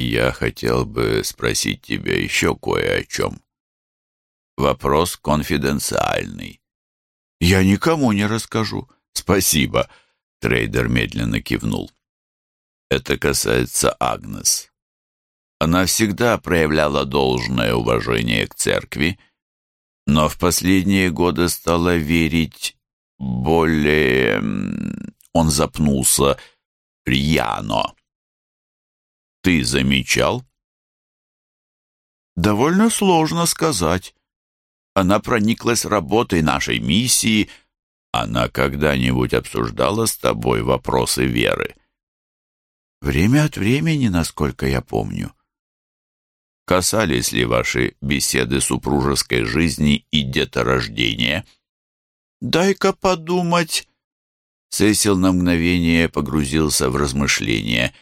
Я хотел бы спросить тебя еще кое о чем. Вопрос конфиденциальный. Я никому не расскажу. Спасибо. Трейдер медленно кивнул. Это касается Агнес. Она всегда проявляла должное уважение к церкви, но в последние годы стала верить более... Он запнулся. Рьяно. Ты замечал? Довольно сложно сказать. Она прониклась работой нашей миссии. Она когда-нибудь обсуждала с тобой вопросы веры? Время от времени, насколько я помню. Касались ли ваши беседы супружеской жизни и деторождения? Дай-ка подумать. Сесил на мгновение погрузился в размышления.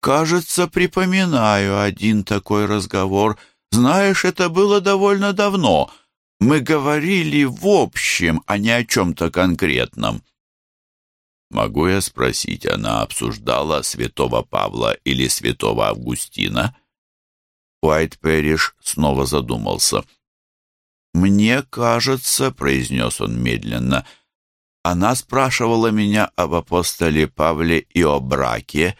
Кажется, припоминаю один такой разговор. Знаешь, это было довольно давно. Мы говорили в общем, а не о чем-то конкретном. Могу я спросить, она обсуждала святого Павла или святого Августина? Уайт Пэриш снова задумался. «Мне кажется», — произнес он медленно, — «она спрашивала меня об апостоле Павле и о браке.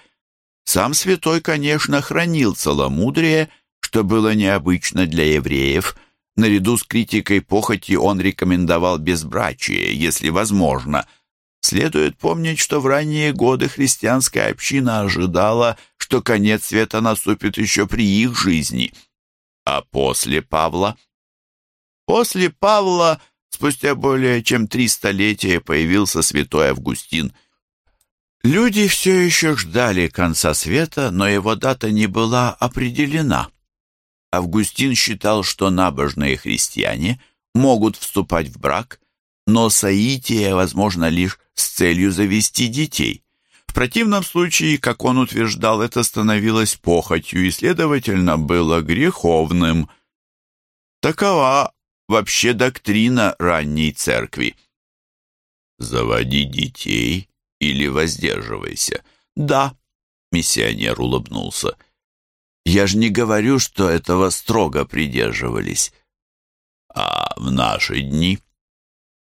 Сам святой, конечно, хранил целомудрие, что было необычно для евреев. Наряду с критикой похоти он рекомендовал безбрачие, если возможно — Следует помнить, что в ранние годы христианская община ожидала, что конец света наступит еще при их жизни. А после Павла? После Павла, спустя более чем три столетия, появился святой Августин. Люди все еще ждали конца света, но его дата не была определена. Августин считал, что набожные христиане могут вступать в брак, но соитие возможно лишь с целью завести детей. В противном случае, как он утверждал, это становилось похотью и, следовательно, было греховным. Такова вообще доктрина ранней церкви. «Заводи детей или воздерживайся». «Да», — миссионер улыбнулся. «Я же не говорю, что этого строго придерживались». «А в наши дни?»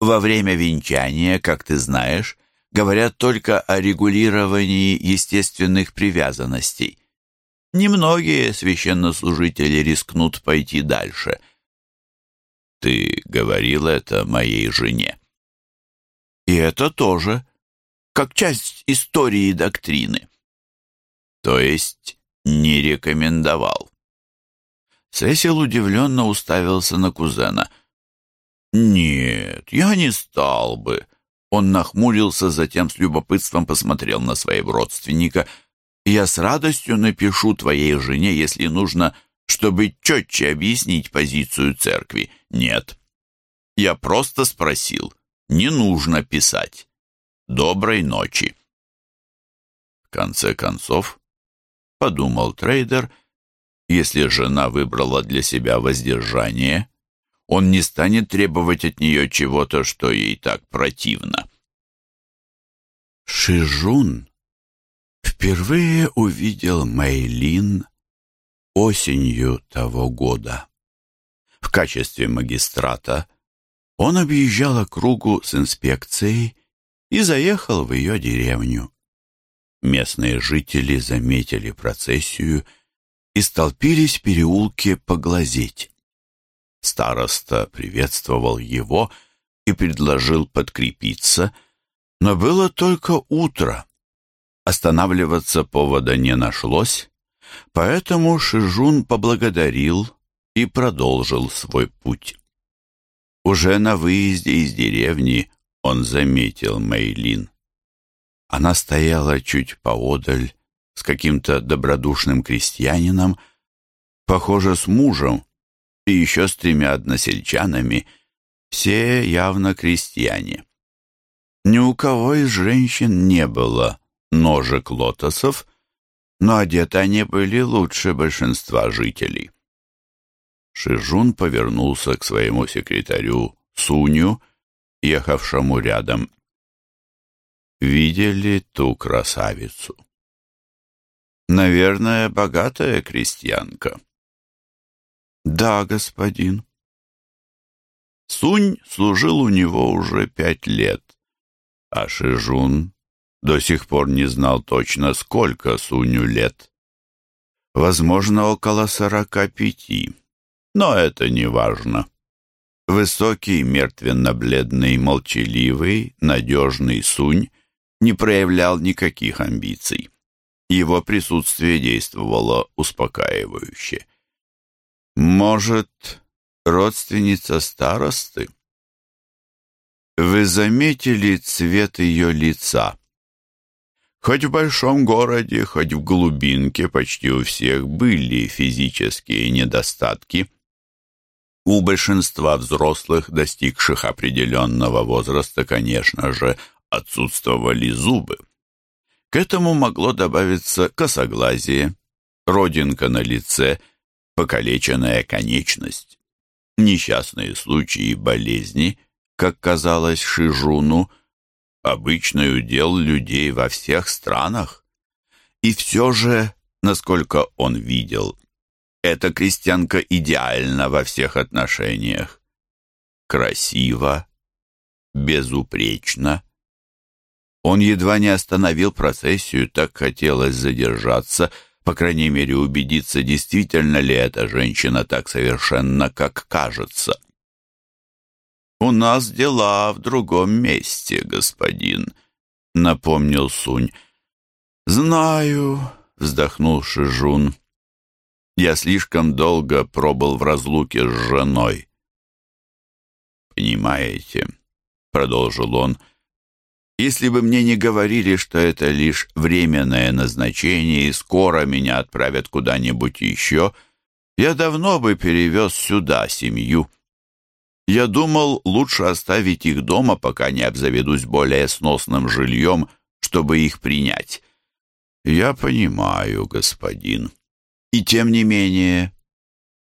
Во время венчания, как ты знаешь, говорят только о регулировании естественных привязанностей. Немногие священнослужители рискнут пойти дальше. Ты говорил это моей жене. И это тоже, как часть истории и доктрины. То есть не рекомендовал. Сесил удивленно уставился на кузена — «Нет, я не стал бы». Он нахмурился, затем с любопытством посмотрел на своего родственника. «Я с радостью напишу твоей жене, если нужно, чтобы четче объяснить позицию церкви». «Нет». Я просто спросил. «Не нужно писать». «Доброй ночи». В конце концов, подумал трейдер, если жена выбрала для себя воздержание, он не станет требовать от нее чего-то, что ей так противно. Шижун впервые увидел Мэйлин осенью того года. В качестве магистрата он объезжал округу с инспекцией и заехал в ее деревню. Местные жители заметили процессию и столпились в переулке поглазеть. Староста приветствовал его и предложил подкрепиться, но было только утро. Останавливаться повода не нашлось, поэтому Шижун поблагодарил и продолжил свой путь. Уже на выезде из деревни он заметил Мейлин. Она стояла чуть поодаль с каким-то добродушным крестьянином, похоже, с мужем, и еще с тремя односельчанами, все явно крестьяне. Ни у кого из женщин не было ножек лотосов, но одеты они были лучше большинства жителей. Шижун повернулся к своему секретарю Суню, ехавшему рядом. «Видели ту красавицу?» Наверное, богатая крестьянка. Да, господин. Сунь служил у него уже пять лет, а Шижун до сих пор не знал точно, сколько Суню лет. Возможно, около сорока пяти, но это не важно. Высокий, мертвенно-бледный, молчаливый, надежный Сунь не проявлял никаких амбиций. Его присутствие действовало успокаивающе. «Может, родственница старосты?» «Вы заметили цвет ее лица?» Хоть в большом городе, хоть в глубинке почти у всех были физические недостатки. У большинства взрослых, достигших определенного возраста, конечно же, отсутствовали зубы. К этому могло добавиться косоглазие, родинка на лице, покалеченная конечность. Несчастные случаи болезни, как казалось Шижуну, обычный удел людей во всех странах. И все же, насколько он видел, эта крестьянка идеальна во всех отношениях. Красиво, безупречно, он едва не остановил процессию, так хотелось задержаться, по крайней мере убедиться, действительно ли эта женщина так совершенно, как кажется. «У нас дела в другом месте, господин», — напомнил Сунь. «Знаю», — вздохнул Шижун. «Я слишком долго пробыл в разлуке с женой». «Понимаете», — продолжил он, — если бы мне не говорили, что это лишь временное назначение и скоро меня отправят куда-нибудь еще, я давно бы перевез сюда семью. Я думал, лучше оставить их дома, пока не обзаведусь более сносным жильем, чтобы их принять. Я понимаю, господин. И тем не менее,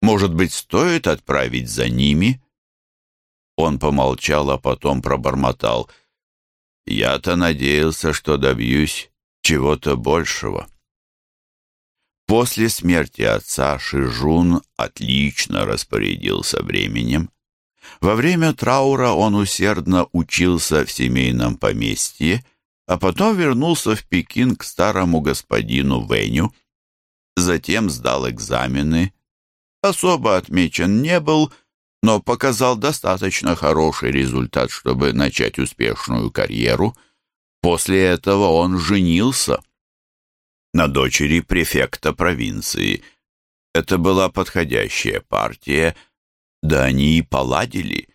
может быть, стоит отправить за ними? Он помолчал, а потом пробормотал — я-то надеялся, что добьюсь чего-то большего. После смерти отца Шижун отлично распорядился временем. Во время траура он усердно учился в семейном поместье, а потом вернулся в Пекин к старому господину Веню. Затем сдал экзамены. Особо отмечен не был, но показал достаточно хороший результат, чтобы начать успешную карьеру. После этого он женился на дочери префекта провинции. Это была подходящая партия, да они и поладили.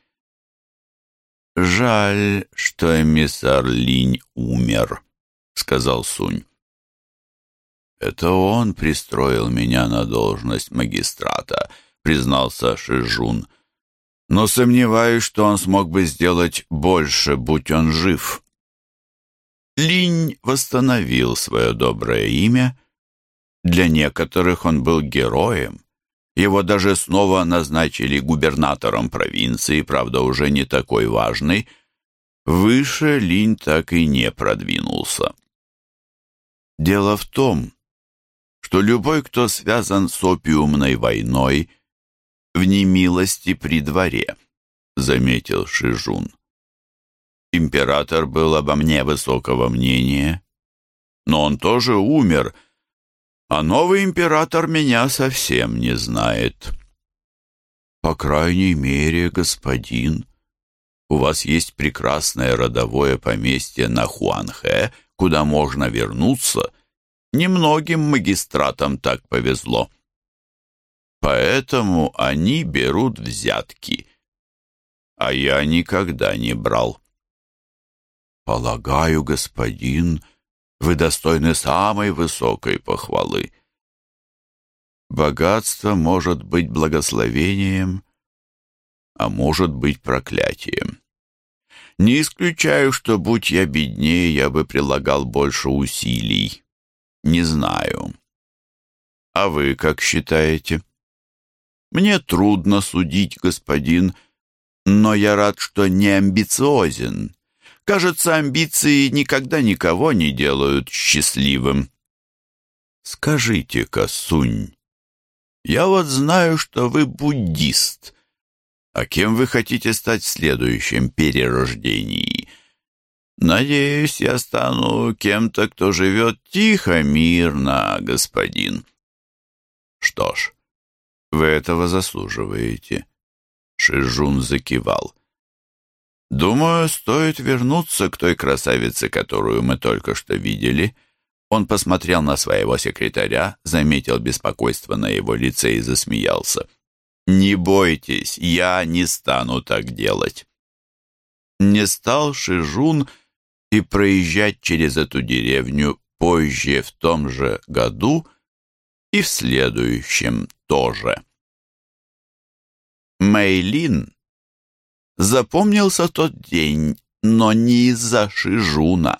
«Жаль, что эмиссар Линь умер», — сказал Сунь. «Это он пристроил меня на должность магистрата», — признался Шижун но сомневаюсь, что он смог бы сделать больше, будь он жив. Линь восстановил свое доброе имя. Для некоторых он был героем. Его даже снова назначили губернатором провинции, правда, уже не такой важный. Выше Линь так и не продвинулся. Дело в том, что любой, кто связан с опиумной войной, в немилости при дворе», — заметил Шижун. «Император был обо мне высокого мнения, но он тоже умер, а новый император меня совсем не знает». «По крайней мере, господин, у вас есть прекрасное родовое поместье на Хуанхэ, куда можно вернуться. Немногим магистратам так повезло». Поэтому они берут взятки. А я никогда не брал. Полагаю, господин, вы достойны самой высокой похвалы. Богатство может быть благословением, а может быть проклятием. Не исключаю, что, будь я беднее, я бы прилагал больше усилий. Не знаю. А вы как считаете? Мне трудно судить, господин, но я рад, что не амбициозен. Кажется, амбиции никогда никого не делают счастливым. «Скажите-ка, Сунь, я вот знаю, что вы буддист. А кем вы хотите стать в следующем перерождении?» «Надеюсь, я стану кем-то, кто живет тихо, мирно, господин». «Что ж, вы этого заслуживаете», — Шижун закивал. «Думаю, стоит вернуться к той красавице, которую мы только что видели». Он посмотрел на своего секретаря, заметил беспокойство на его лице и засмеялся. «Не бойтесь, я не стану так делать». Не стал Шижун и проезжать через эту деревню позже в том же году и в следующем тоже. Мэйлин запомнился тот день, но не из-за Шижуна.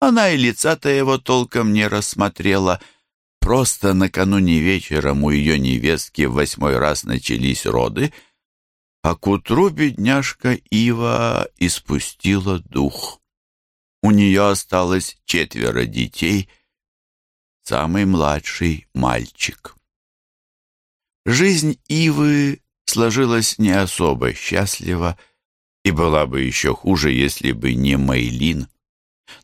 Она и лица-то его толком не рассмотрела. Просто накануне вечером у ее невестки в восьмой раз начались роды, а к утру бедняжка Ива испустила дух. У нее осталось четверо детей, самый младший — мальчик. Жизнь Ивы сложилась не особо счастливо и была бы еще хуже, если бы не Мейлин.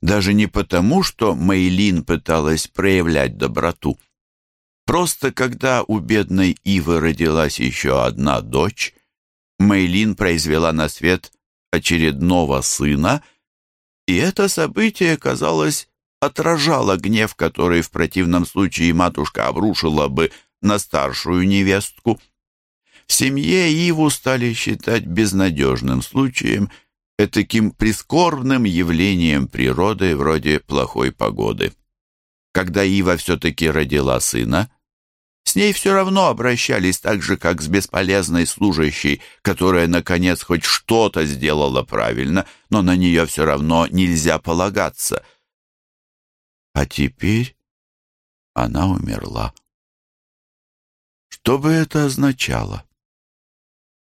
Даже не потому, что Мейлин пыталась проявлять доброту. Просто когда у бедной Ивы родилась еще одна дочь, Мейлин произвела на свет очередного сына, и это событие, казалось, отражало гнев, который в противном случае матушка обрушила бы на старшую невестку. В семье Иву стали считать безнадежным случаем – этаким прискорбным явлением природы вроде плохой погоды. Когда Ива все-таки родила сына, с ней все равно обращались так же, как с бесполезной служащей, которая, наконец, хоть что-то сделала правильно, но на нее все равно нельзя полагаться. А теперь она умерла. Что бы это означало?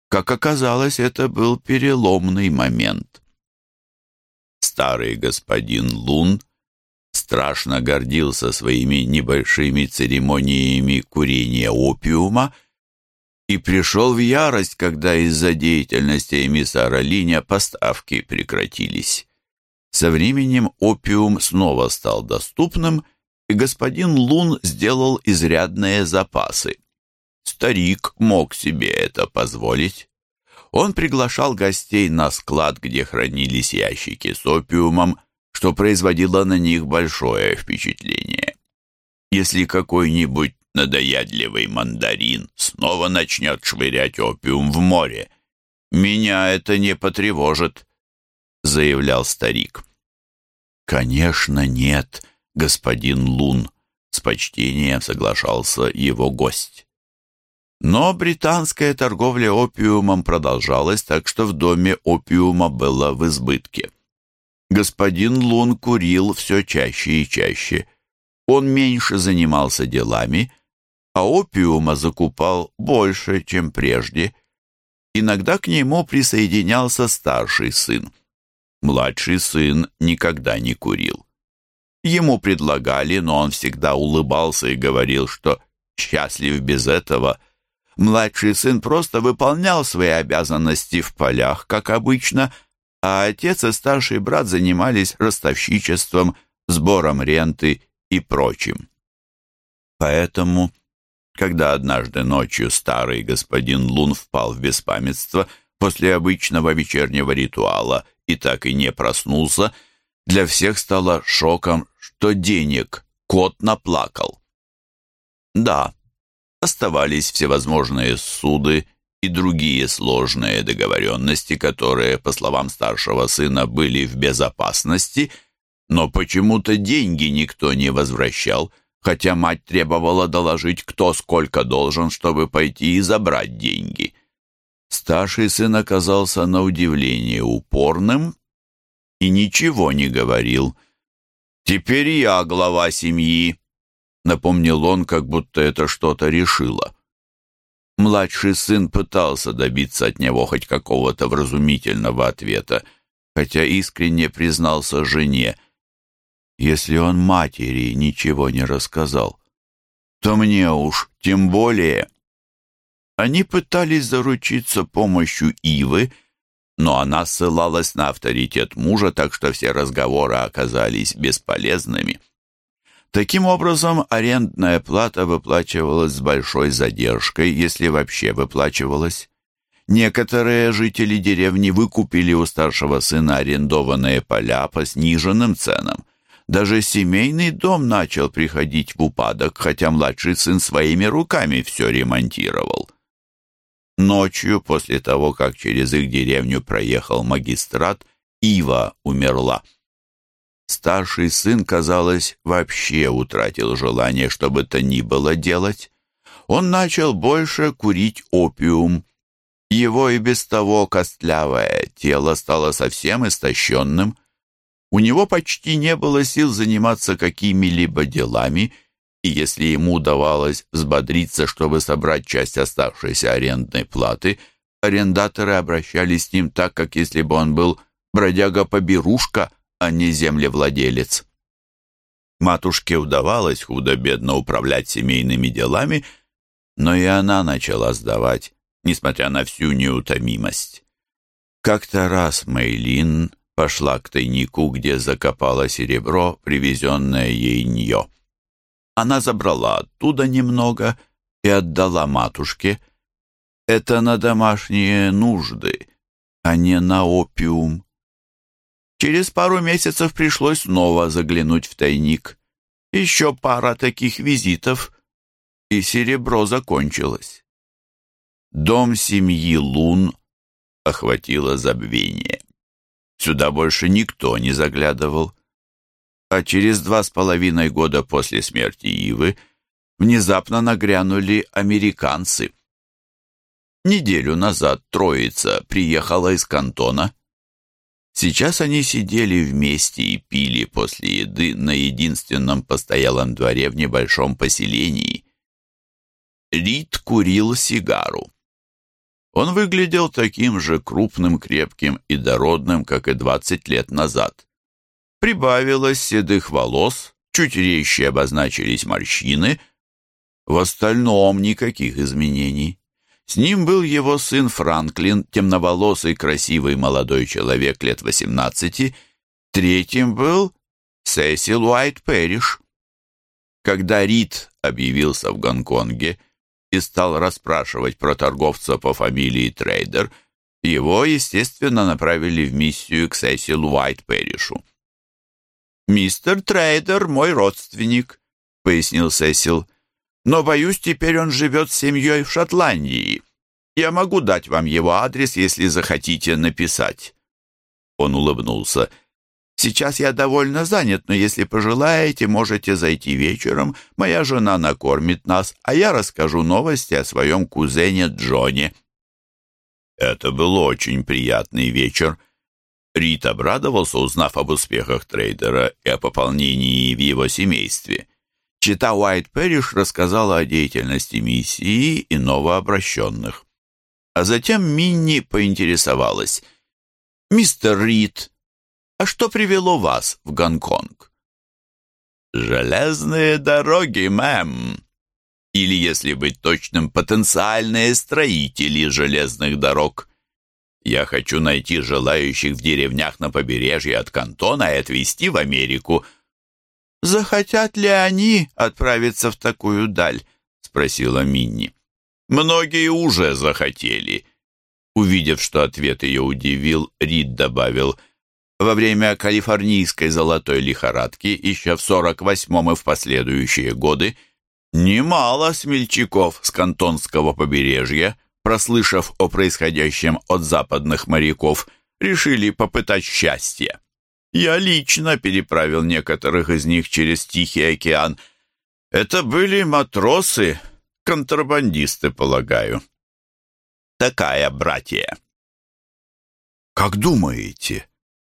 Как оказалось, это был переломный момент. Старый господин Лун страшно гордился своими небольшими церемониями курения опиума и пришел в ярость, когда из-за деятельности эмиссара Линя поставки прекратились. Со временем опиум снова стал доступным, и господин Лун сделал изрядные запасы. Старик мог себе это позволить. Он приглашал гостей на склад, где хранились ящики с опиумом, что производило на них большое впечатление. Если какой-нибудь надоедливый мандарин снова начнет швырять опиум в море, меня это не потревожит, заявлял старик. Конечно, нет, господин Лун, с почтением соглашался его гость. Но британская торговля опиумом продолжалась, так что в доме опиума было в избытке. Господин Лун курил все чаще и чаще. Он меньше занимался делами, а опиума закупал больше, чем прежде. Иногда к нему присоединялся старший сын. Младший сын никогда не курил. Ему предлагали, но он всегда улыбался и говорил, что счастлив без этого – Младший сын просто выполнял свои обязанности в полях, как обычно, а отец и старший брат занимались ростовщичеством, сбором ренты и прочим. Поэтому, когда однажды ночью старый господин Лун впал в беспамятство после обычного вечернего ритуала и так и не проснулся, для всех стало шоком, что денег кот наплакал. Да, оставались всевозможные суды и другие сложные договоренности, которые, по словам старшего сына, были в безопасности, но почему-то деньги никто не возвращал, хотя мать требовала доложить, кто сколько должен, чтобы пойти и забрать деньги. Старший сын оказался на удивление упорным и ничего не говорил. «Теперь я глава семьи», напомнил он, как будто это что-то решило. Младший сын пытался добиться от него хоть какого-то вразумительного ответа, хотя искренне признался жене. Если он матери ничего не рассказал, то мне уж тем более. Они пытались заручиться помощью Ивы, но она ссылалась на авторитет мужа, так что все разговоры оказались бесполезными. Таким образом, арендная плата выплачивалась с большой задержкой, если вообще выплачивалась. Некоторые жители деревни выкупили у старшего сына арендованные поля по сниженным ценам. Даже семейный дом начал приходить в упадок, хотя младший сын своими руками все ремонтировал. Ночью, после того, как через их деревню проехал магистрат, Ива умерла. Старший сын, казалось, вообще утратил желание, что бы то ни было делать. Он начал больше курить опиум. Его и без того костлявое тело стало совсем истощенным. У него почти не было сил заниматься какими-либо делами, и если ему удавалось взбодриться, чтобы собрать часть оставшейся арендной платы, арендаторы обращались с ним так, как если бы он был бродяга-поберушка, а не землевладелец. Матушке удавалось худо-бедно управлять семейными делами, но и она начала сдавать, несмотря на всю неутомимость. Как-то раз Мейлин пошла к тайнику, где закопала серебро, привезенное ей нее. Она забрала оттуда немного и отдала матушке. Это на домашние нужды, а не на опиум. Через пару месяцев пришлось снова заглянуть в тайник. Еще пара таких визитов, и серебро закончилось. Дом семьи Лун охватило забвение. Сюда больше никто не заглядывал. А через два с половиной года после смерти Ивы внезапно нагрянули американцы. Неделю назад троица приехала из кантона Сейчас они сидели вместе и пили после еды на единственном постоялом дворе в небольшом поселении. Рид курил сигару. Он выглядел таким же крупным, крепким и дородным, как и двадцать лет назад. Прибавилось седых волос, чуть резче обозначились морщины. В остальном никаких изменений. С ним был его сын Франклин, темноволосый, красивый молодой человек лет 18. Третьим был Сесил Уайт Пэриш. Когда Рид объявился в Гонконге и стал расспрашивать про торговца по фамилии Трейдер, его, естественно, направили в миссию к Сесилу Уайт Пэришу. «Мистер Трейдер мой родственник», — пояснил Сесил но, боюсь, теперь он живет с семьей в Шотландии. Я могу дать вам его адрес, если захотите написать». Он улыбнулся. «Сейчас я довольно занят, но если пожелаете, можете зайти вечером. Моя жена накормит нас, а я расскажу новости о своем кузене Джоне». Это был очень приятный вечер. Рит обрадовался, узнав об успехах трейдера и о пополнении в его семействе. Чита Уайт Пэриш рассказала о деятельности миссии и новообращенных. А затем Минни поинтересовалась. «Мистер Рид, а что привело вас в Гонконг?» «Железные дороги, мэм!» Или, если быть точным, потенциальные строители железных дорог. Я хочу найти желающих в деревнях на побережье от Кантона и отвезти в Америку – «Захотят ли они отправиться в такую даль?» — спросила Минни. «Многие уже захотели». Увидев, что ответ ее удивил, Рид добавил, «Во время калифорнийской золотой лихорадки, еще в 48-м и в последующие годы, немало смельчаков с кантонского побережья, прослышав о происходящем от западных моряков, решили попытать счастье. Я лично переправил некоторых из них через Тихий океан. Это были матросы, контрабандисты, полагаю. Такая братья. «Как думаете,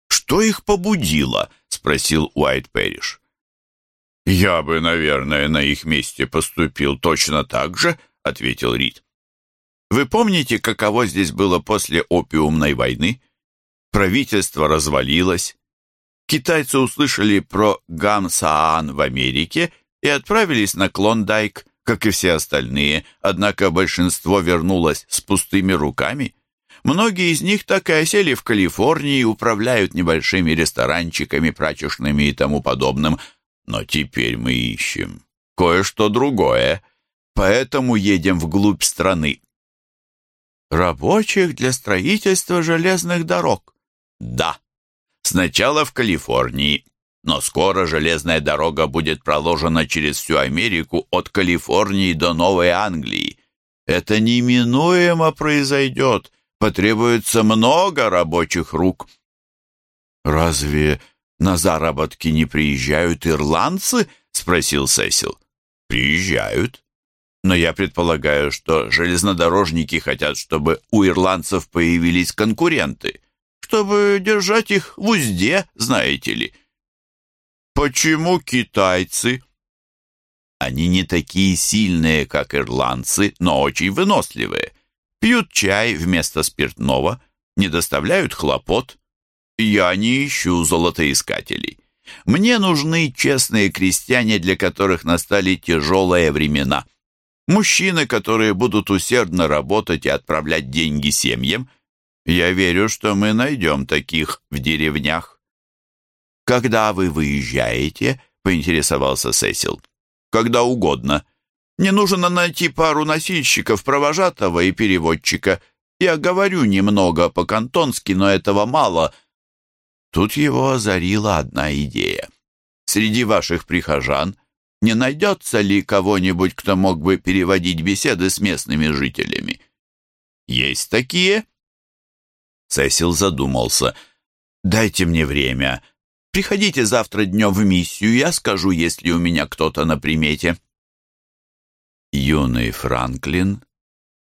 что их побудило?» — спросил Уайт Пэриш. «Я бы, наверное, на их месте поступил точно так же», — ответил Рид. «Вы помните, каково здесь было после опиумной войны? Правительство развалилось, Китайцы услышали про Гамсаан в Америке и отправились на Клондайк, как и все остальные, однако большинство вернулось с пустыми руками. Многие из них так и осели в Калифорнии, управляют небольшими ресторанчиками, прачечными и тому подобным. Но теперь мы ищем кое-что другое, поэтому едем вглубь страны. Рабочих для строительства железных дорог. Да, сначала в Калифорнии, но скоро железная дорога будет проложена через всю Америку от Калифорнии до Новой Англии. Это неминуемо произойдет, потребуется много рабочих рук. «Разве на заработки не приезжают ирландцы?» — спросил Сесил. «Приезжают. Но я предполагаю, что железнодорожники хотят, чтобы у ирландцев появились конкуренты, чтобы держать их в узде, знаете ли». «Почему китайцы?» Они не такие сильные, как ирландцы, но очень выносливые. Пьют чай вместо спиртного, не доставляют хлопот. Я не ищу золотоискателей. Мне нужны честные крестьяне, для которых настали тяжелые времена. Мужчины, которые будут усердно работать и отправлять деньги семьям. Я верю, что мы найдем таких в деревнях. «Когда вы выезжаете?» — поинтересовался Сесил. «Когда угодно. Мне нужно найти пару носильщиков, провожатого и переводчика. Я говорю немного по-кантонски, но этого мало». Тут его озарила одна идея. «Среди ваших прихожан не найдется ли кого-нибудь, кто мог бы переводить беседы с местными жителями?» «Есть такие?» Сесил задумался. «Дайте мне время. Приходите завтра днем в миссию, я скажу, есть ли у меня кто-то на примете». Юный Франклин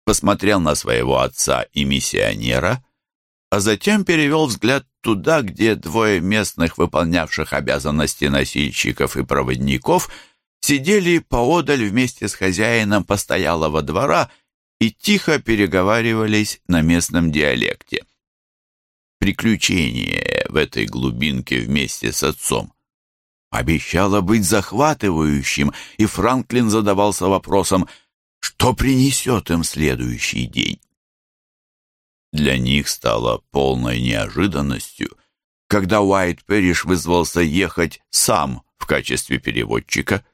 посмотрел на своего отца и миссионера, а затем перевел взгляд туда, где двое местных, выполнявших обязанности носильщиков и проводников, сидели поодаль вместе с хозяином постоялого двора и тихо переговаривались на местном диалекте. Приключение в этой глубинке вместе с отцом обещало быть захватывающим, и Франклин задавался вопросом, что принесет им следующий день. Для них стало полной неожиданностью, когда Уайт Перриш вызвался ехать сам в качестве переводчика.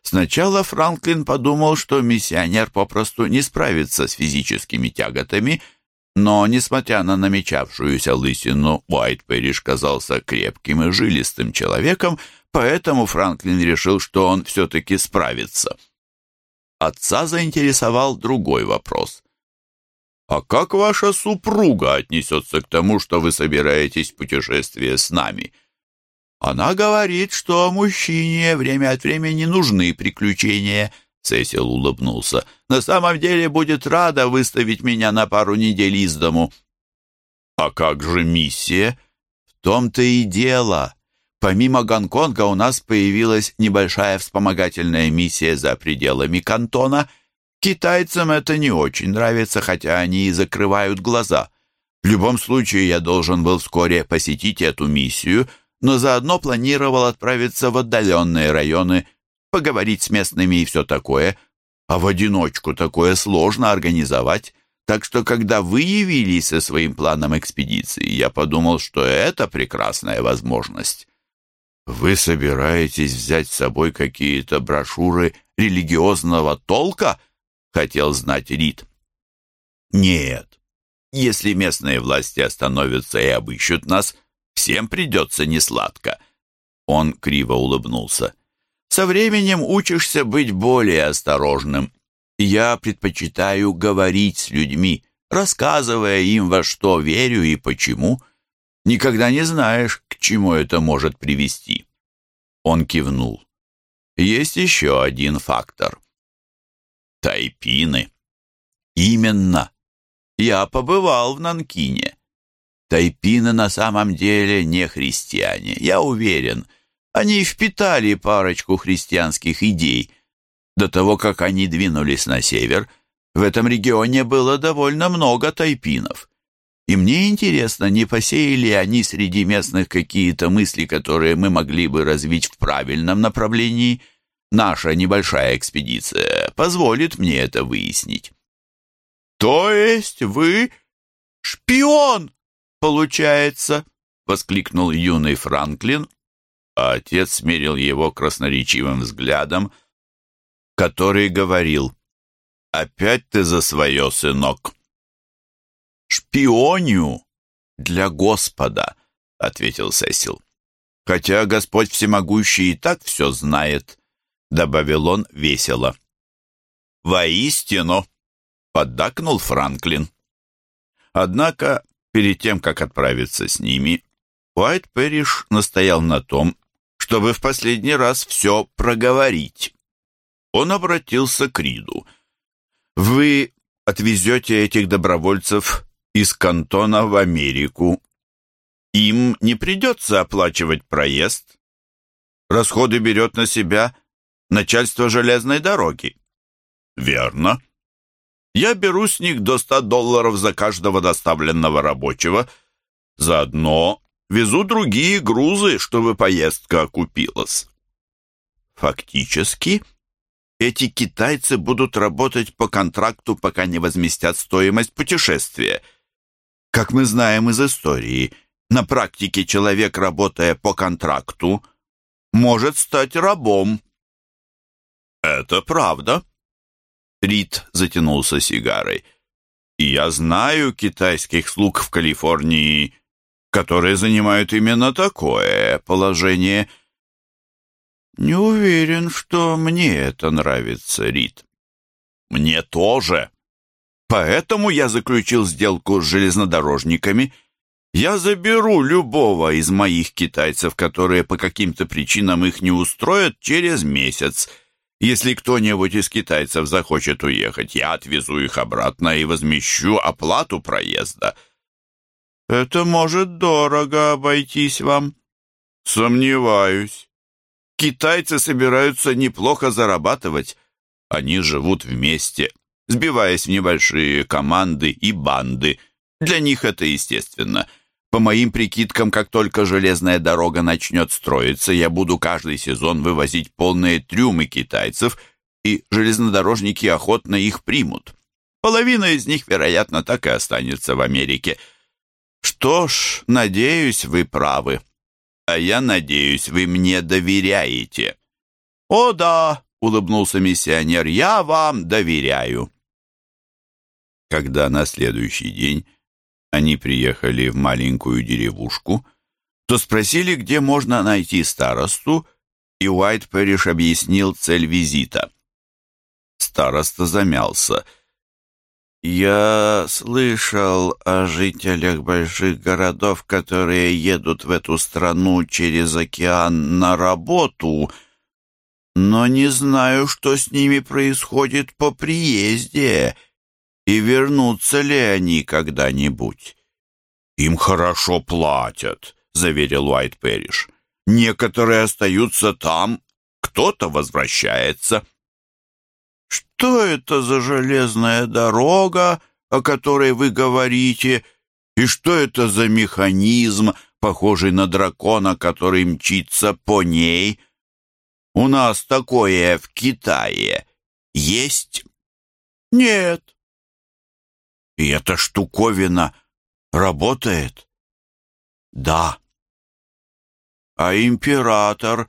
Сначала Франклин подумал, что миссионер попросту не справится с физическими тяготами, но, несмотря на намечавшуюся лысину, Уайт Перриш казался крепким и жилистым человеком, Поэтому Франклин решил, что он все-таки справится. Отца заинтересовал другой вопрос. «А как ваша супруга отнесется к тому, что вы собираетесь в путешествие с нами?» «Она говорит, что мужчине время от времени нужны приключения», — Сесил улыбнулся. «На самом деле будет рада выставить меня на пару недель из дому». «А как же миссия?» «В том-то и дело. Помимо Гонконга у нас появилась небольшая вспомогательная миссия за пределами кантона. Китайцам это не очень нравится, хотя они и закрывают глаза. В любом случае я должен был вскоре посетить эту миссию, но заодно планировал отправиться в отдаленные районы, поговорить с местными и все такое. А в одиночку такое сложно организовать. Так что, когда вы явились со своим планом экспедиции, я подумал, что это прекрасная возможность. «Вы собираетесь взять с собой какие-то брошюры религиозного толка?» — хотел знать Рид. «Нет. Если местные власти остановятся и обыщут нас, всем придется несладко». Он криво улыбнулся. «Со временем учишься быть более осторожным. Я предпочитаю говорить с людьми, рассказывая им, во что верю и почему». Никогда не знаешь, к чему это может привести. Он кивнул. Есть еще один фактор. Тайпины. Именно. Я побывал в Нанкине. Тайпины на самом деле не христиане, я уверен. Они впитали парочку христианских идей. До того, как они двинулись на север, в этом регионе было довольно много тайпинов. И мне интересно, не посеяли они среди местных какие-то мысли, которые мы могли бы развить в правильном направлении. наша небольшая экспедиция позволит мне это выяснить». «То есть вы шпион, получается?» — воскликнул юный Франклин, а отец смерил его красноречивым взглядом, который говорил, «Опять ты за свое, сынок!» «Шпионю для Господа!» — ответил Сесил. «Хотя Господь всемогущий и так все знает», — добавил он весело. «Воистину!» — поддакнул Франклин. Однако, перед тем, как отправиться с ними, Уайт Пэриш настоял на том, чтобы в последний раз все проговорить. Он обратился к Риду. «Вы отвезете этих добровольцев из кантона в Америку. Им не придется оплачивать проезд. Расходы берет на себя начальство железной дороги». «Верно. Я беру с них до ста долларов за каждого доставленного рабочего. Заодно Везу другие грузы, чтобы поездка окупилась. Фактически, эти китайцы будут работать по контракту, пока не возместят стоимость путешествия. Как мы знаем из истории, на практике человек, работая по контракту, может стать рабом. Это правда. Рид затянулся сигарой. Я знаю китайских слуг в Калифорнии, которые занимают именно такое положение. Не уверен, что мне это нравится, Рид. Мне тоже. Поэтому я заключил сделку с железнодорожниками. Я заберу любого из моих китайцев, которые по каким-то причинам их не устроят, через месяц. Если кто-нибудь из китайцев захочет уехать, я отвезу их обратно и возмещу оплату проезда. Это может дорого обойтись вам. Сомневаюсь. Китайцы собираются неплохо зарабатывать. Они живут вместе, сбиваясь в небольшие команды и банды. Для них это естественно. По моим прикидкам, как только железная дорога начнет строиться, я буду каждый сезон вывозить полные трюмы китайцев, и железнодорожники охотно их примут. Половина из них, вероятно, так и останется в Америке – что ж, надеюсь, вы правы. А я надеюсь, вы мне доверяете. О да, улыбнулся миссионер, я вам доверяю. Когда на следующий день они приехали в маленькую деревушку, то спросили, где можно найти старосту, и Уайт Пэриш объяснил цель визита. Староста замялся — «Я слышал о жителях больших городов, которые едут в эту страну через океан на работу, но не знаю, что с ними происходит по приезде и вернутся ли они когда-нибудь». «Им хорошо платят», — заверил Уайт Пэриш. «Некоторые остаются там, кто-то возвращается». Что это за железная дорога, о которой вы говорите, и что это за механизм, похожий на дракона, который мчится по ней? У нас такое в Китае есть? Нет. И эта штуковина работает? Да. А император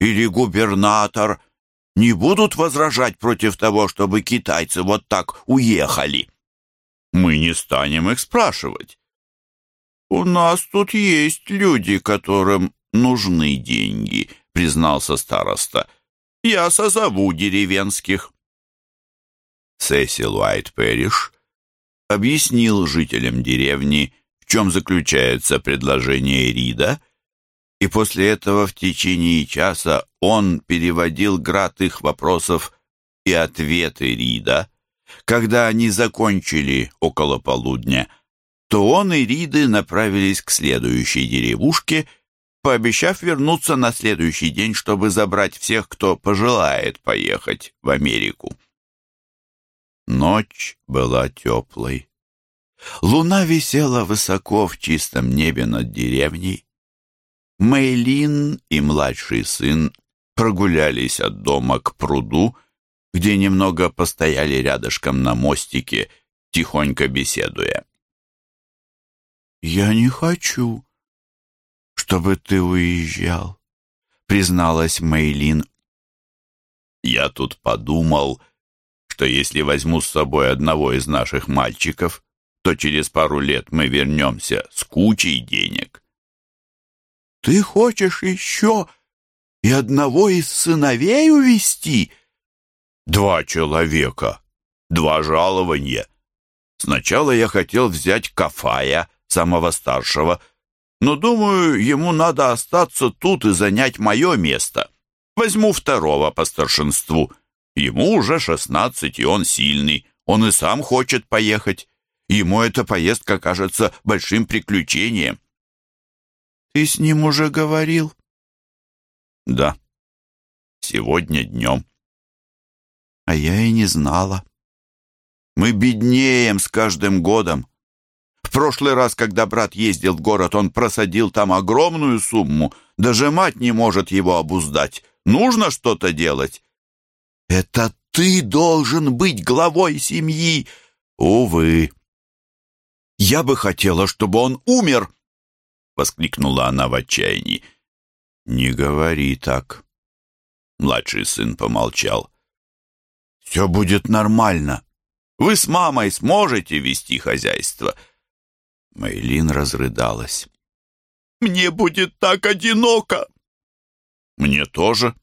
или губернатор — не будут возражать против того, чтобы китайцы вот так уехали. Мы не станем их спрашивать. У нас тут есть люди, которым нужны деньги, признался староста. Я созову деревенских. Сесил Уайт Пэриш объяснил жителям деревни, в чем заключается предложение Рида, и после этого в течение часа он переводил град их вопросов и ответы Рида. Когда они закончили около полудня, то он и Риды направились к следующей деревушке, пообещав вернуться на следующий день, чтобы забрать всех, кто пожелает поехать в Америку. Ночь была теплой. Луна висела высоко в чистом небе над деревней. Мэйлин и младший сын прогулялись от дома к пруду, где немного постояли рядышком на мостике, тихонько беседуя. «Я не хочу, чтобы ты уезжал», — призналась Мейлин. «Я тут подумал, что если возьму с собой одного из наших мальчиков, то через пару лет мы вернемся с кучей денег». «Ты хочешь еще и одного из сыновей увести?» «Два человека, два жалования. Сначала я хотел взять Кафая, самого старшего, но, думаю, ему надо остаться тут и занять мое место. Возьму второго по старшинству. Ему уже шестнадцать, и он сильный. Он и сам хочет поехать. Ему эта поездка кажется большим приключением. Ты с ним уже говорил? Да. Сегодня днем. А я и не знала. Мы беднеем с каждым годом. В прошлый раз, когда брат ездил в город, он просадил там огромную сумму. Даже мать не может его обуздать. Нужно что-то делать. Это ты должен быть главой семьи. Увы. Я бы хотела, чтобы он умер, воскликнула она в отчаянии. Не говори так. Младший сын помолчал. Все будет нормально. Вы с мамой сможете вести хозяйство. Мейлин разрыдалась. «Мне будет так одиноко!» «Мне тоже».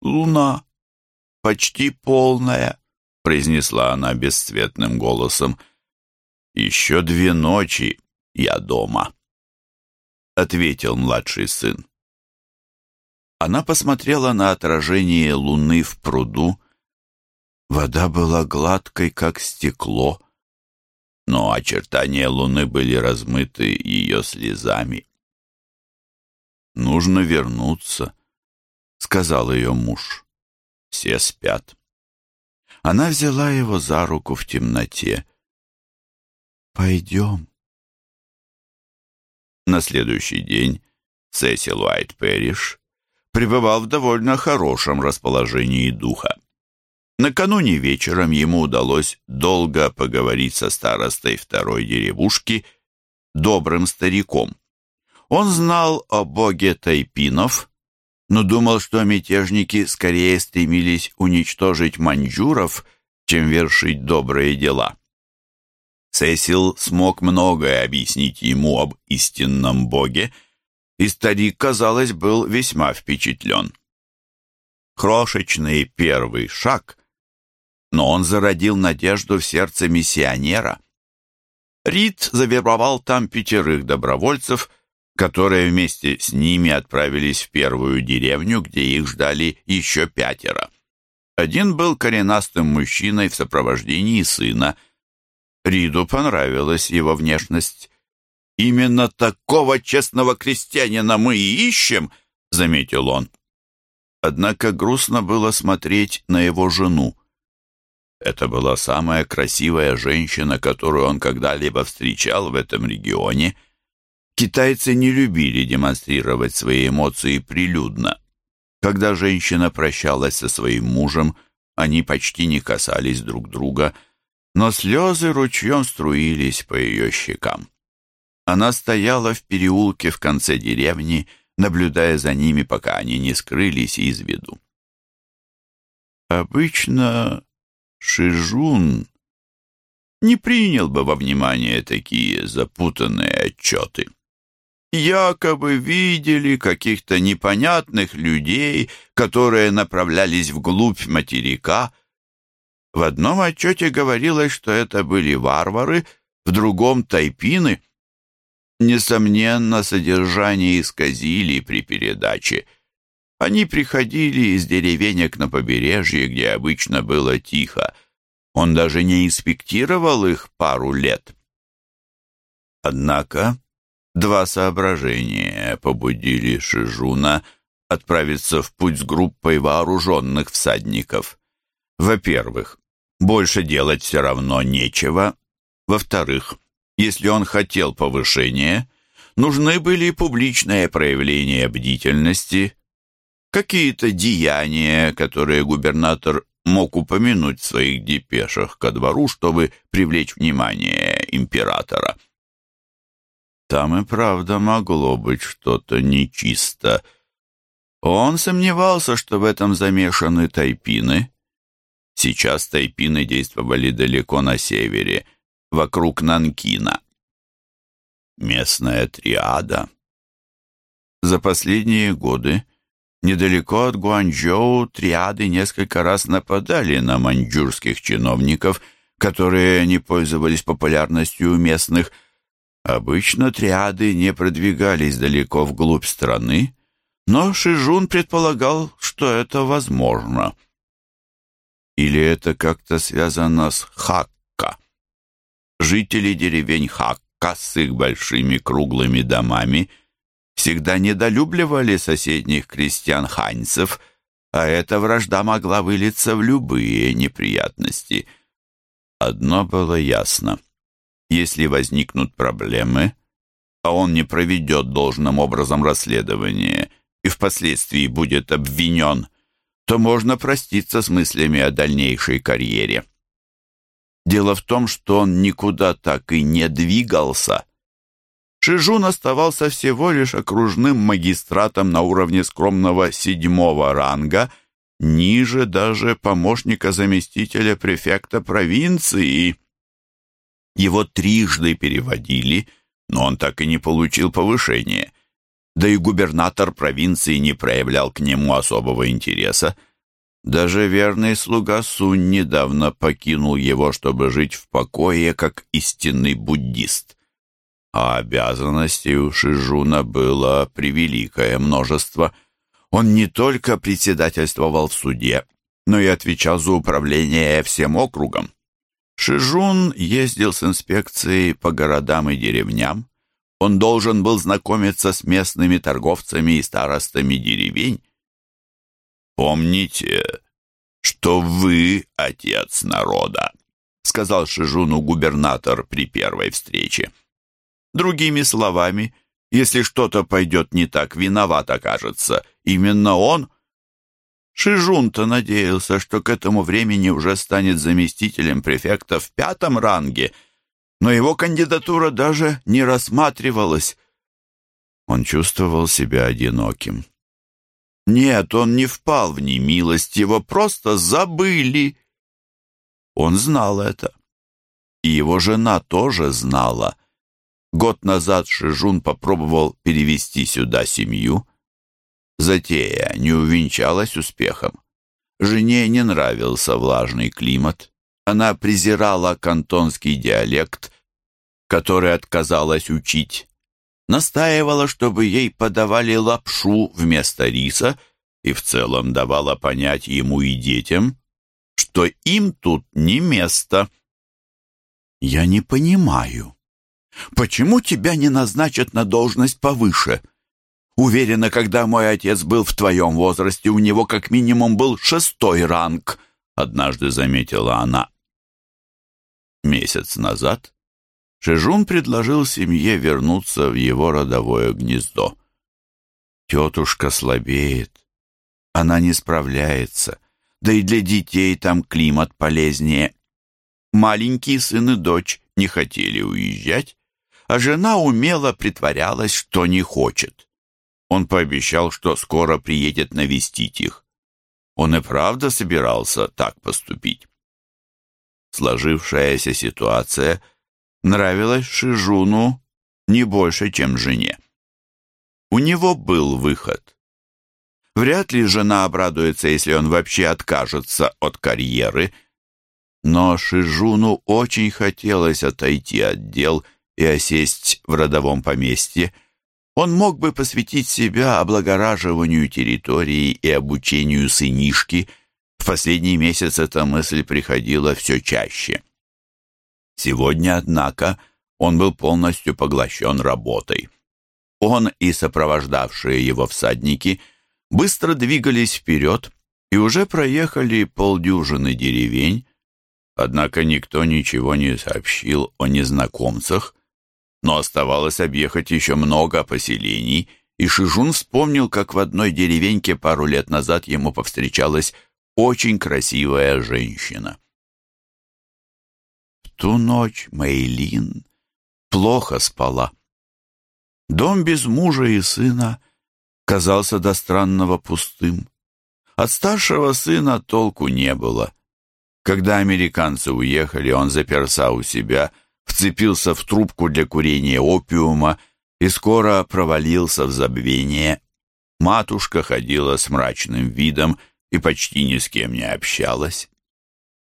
«Луна почти полная», — произнесла она бесцветным голосом. «Еще две ночи я дома», — ответил младший сын. Она посмотрела на отражение луны в пруду. Вода была гладкой, как стекло, но очертания луны были размыты ее слезами. «Нужно вернуться», — сказал ее муж. «Все спят». Она взяла его за руку в темноте. «Пойдем». На следующий день Сесил Уайт Пэриш пребывал в довольно хорошем расположении духа. Накануне вечером ему удалось долго поговорить со старостой второй деревушки, добрым стариком. Он знал о боге тайпинов, но думал, что мятежники скорее стремились уничтожить маньчжуров, чем вершить добрые дела. Сесил смог многое объяснить ему об истинном боге, и старик, казалось, был весьма впечатлен. Крошечный первый шаг но он зародил надежду в сердце миссионера. Рид завербовал там пятерых добровольцев, которые вместе с ними отправились в первую деревню, где их ждали еще пятеро. Один был коренастым мужчиной в сопровождении сына. Риду понравилась его внешность. «Именно такого честного крестьянина мы и ищем», — заметил он. Однако грустно было смотреть на его жену. Это была самая красивая женщина, которую он когда-либо встречал в этом регионе. Китайцы не любили демонстрировать свои эмоции прилюдно. Когда женщина прощалась со своим мужем, они почти не касались друг друга, но слезы ручьем струились по ее щекам. Она стояла в переулке в конце деревни, наблюдая за ними, пока они не скрылись из виду. Обычно Шижун не принял бы во внимание такие запутанные отчеты. Якобы видели каких-то непонятных людей, которые направлялись вглубь материка. В одном отчете говорилось, что это были варвары, в другом — тайпины. Несомненно, содержание исказили при передаче — они приходили из деревенек на побережье, где обычно было тихо. Он даже не инспектировал их пару лет. Однако два соображения побудили Шижуна отправиться в путь с группой вооруженных всадников. Во-первых, больше делать все равно нечего. Во-вторых, если он хотел повышения, нужны были публичные проявления бдительности, какие-то деяния, которые губернатор мог упомянуть в своих депешах ко двору, чтобы привлечь внимание императора. Там и правда могло быть что-то нечисто. Он сомневался, что в этом замешаны тайпины. Сейчас тайпины действовали далеко на севере, вокруг Нанкина. Местная триада. За последние годы недалеко от Гуанчжоу триады несколько раз нападали на маньчжурских чиновников, которые не пользовались популярностью у местных – Обычно триады не продвигались далеко вглубь страны, но Шижун предполагал, что это возможно. Или это как-то связано с Хакка? Жители деревень Хакка с их большими круглыми домами всегда недолюбливали соседних крестьян-ханьцев, а эта вражда могла вылиться в любые неприятности. Одно было ясно — если возникнут проблемы, а он не проведет должным образом расследование и впоследствии будет обвинен, то можно проститься с мыслями о дальнейшей карьере. Дело в том, что он никуда так и не двигался. Шижун оставался всего лишь окружным магистратом на уровне скромного седьмого ранга, ниже даже помощника заместителя префекта провинции. Его трижды переводили, но он так и не получил повышения. Да и губернатор провинции не проявлял к нему особого интереса. Даже верный слуга Сунь недавно покинул его, чтобы жить в покое, как истинный буддист. А обязанностей у Шижуна было превеликое множество. Он не только председательствовал в суде, но и отвечал за управление всем округом. Шижун ездил с инспекцией по городам и деревням. Он должен был знакомиться с местными торговцами и старостами деревень. «Помните, что вы отец народа», — сказал Шижуну губернатор при первой встрече. Другими словами, если что-то пойдет не так, виноват окажется именно он — Шижун-то надеялся, что к этому времени уже станет заместителем префекта в пятом ранге, но его кандидатура даже не рассматривалась. Он чувствовал себя одиноким. Нет, он не впал в немилость, его просто забыли. Он знал это. И его жена тоже знала. Год назад Шижун попробовал перевести сюда семью — Затея не увенчалась успехом. Жене не нравился влажный климат. Она презирала кантонский диалект, который отказалась учить. Настаивала, чтобы ей подавали лапшу вместо риса и в целом давала понять ему и детям, что им тут не место. «Я не понимаю, почему тебя не назначат на должность повыше?» Уверена, когда мой отец был в твоем возрасте, у него как минимум был шестой ранг», — однажды заметила она. Месяц назад Шижун предложил семье вернуться в его родовое гнездо. Тетушка слабеет, она не справляется, да и для детей там климат полезнее. Маленький сын и дочь не хотели уезжать, а жена умело притворялась, что не хочет. Он пообещал, что скоро приедет навестить их. Он и правда собирался так поступить. Сложившаяся ситуация нравилась Шижуну не больше, чем жене. У него был выход. Вряд ли жена обрадуется, если он вообще откажется от карьеры, но Шижуну очень хотелось отойти от дел и осесть в родовом поместье, он мог бы посвятить себя облагораживанию территории и обучению сынишки. В последний месяц эта мысль приходила все чаще. Сегодня, однако, он был полностью поглощен работой. Он и сопровождавшие его всадники быстро двигались вперед и уже проехали полдюжины деревень, однако никто ничего не сообщил о незнакомцах, но оставалось объехать еще много поселений и Шижун вспомнил, как в одной деревеньке пару лет назад ему повстречалась очень красивая женщина. В ту ночь Мэйлин плохо спала. Дом без мужа и сына казался до странного пустым. От старшего сына толку не было. Когда американцы уехали, он заперся у себя, вцепился в трубку для курения опиума и скоро провалился в забвение. Матушка ходила с мрачным видом и почти ни с кем не общалась.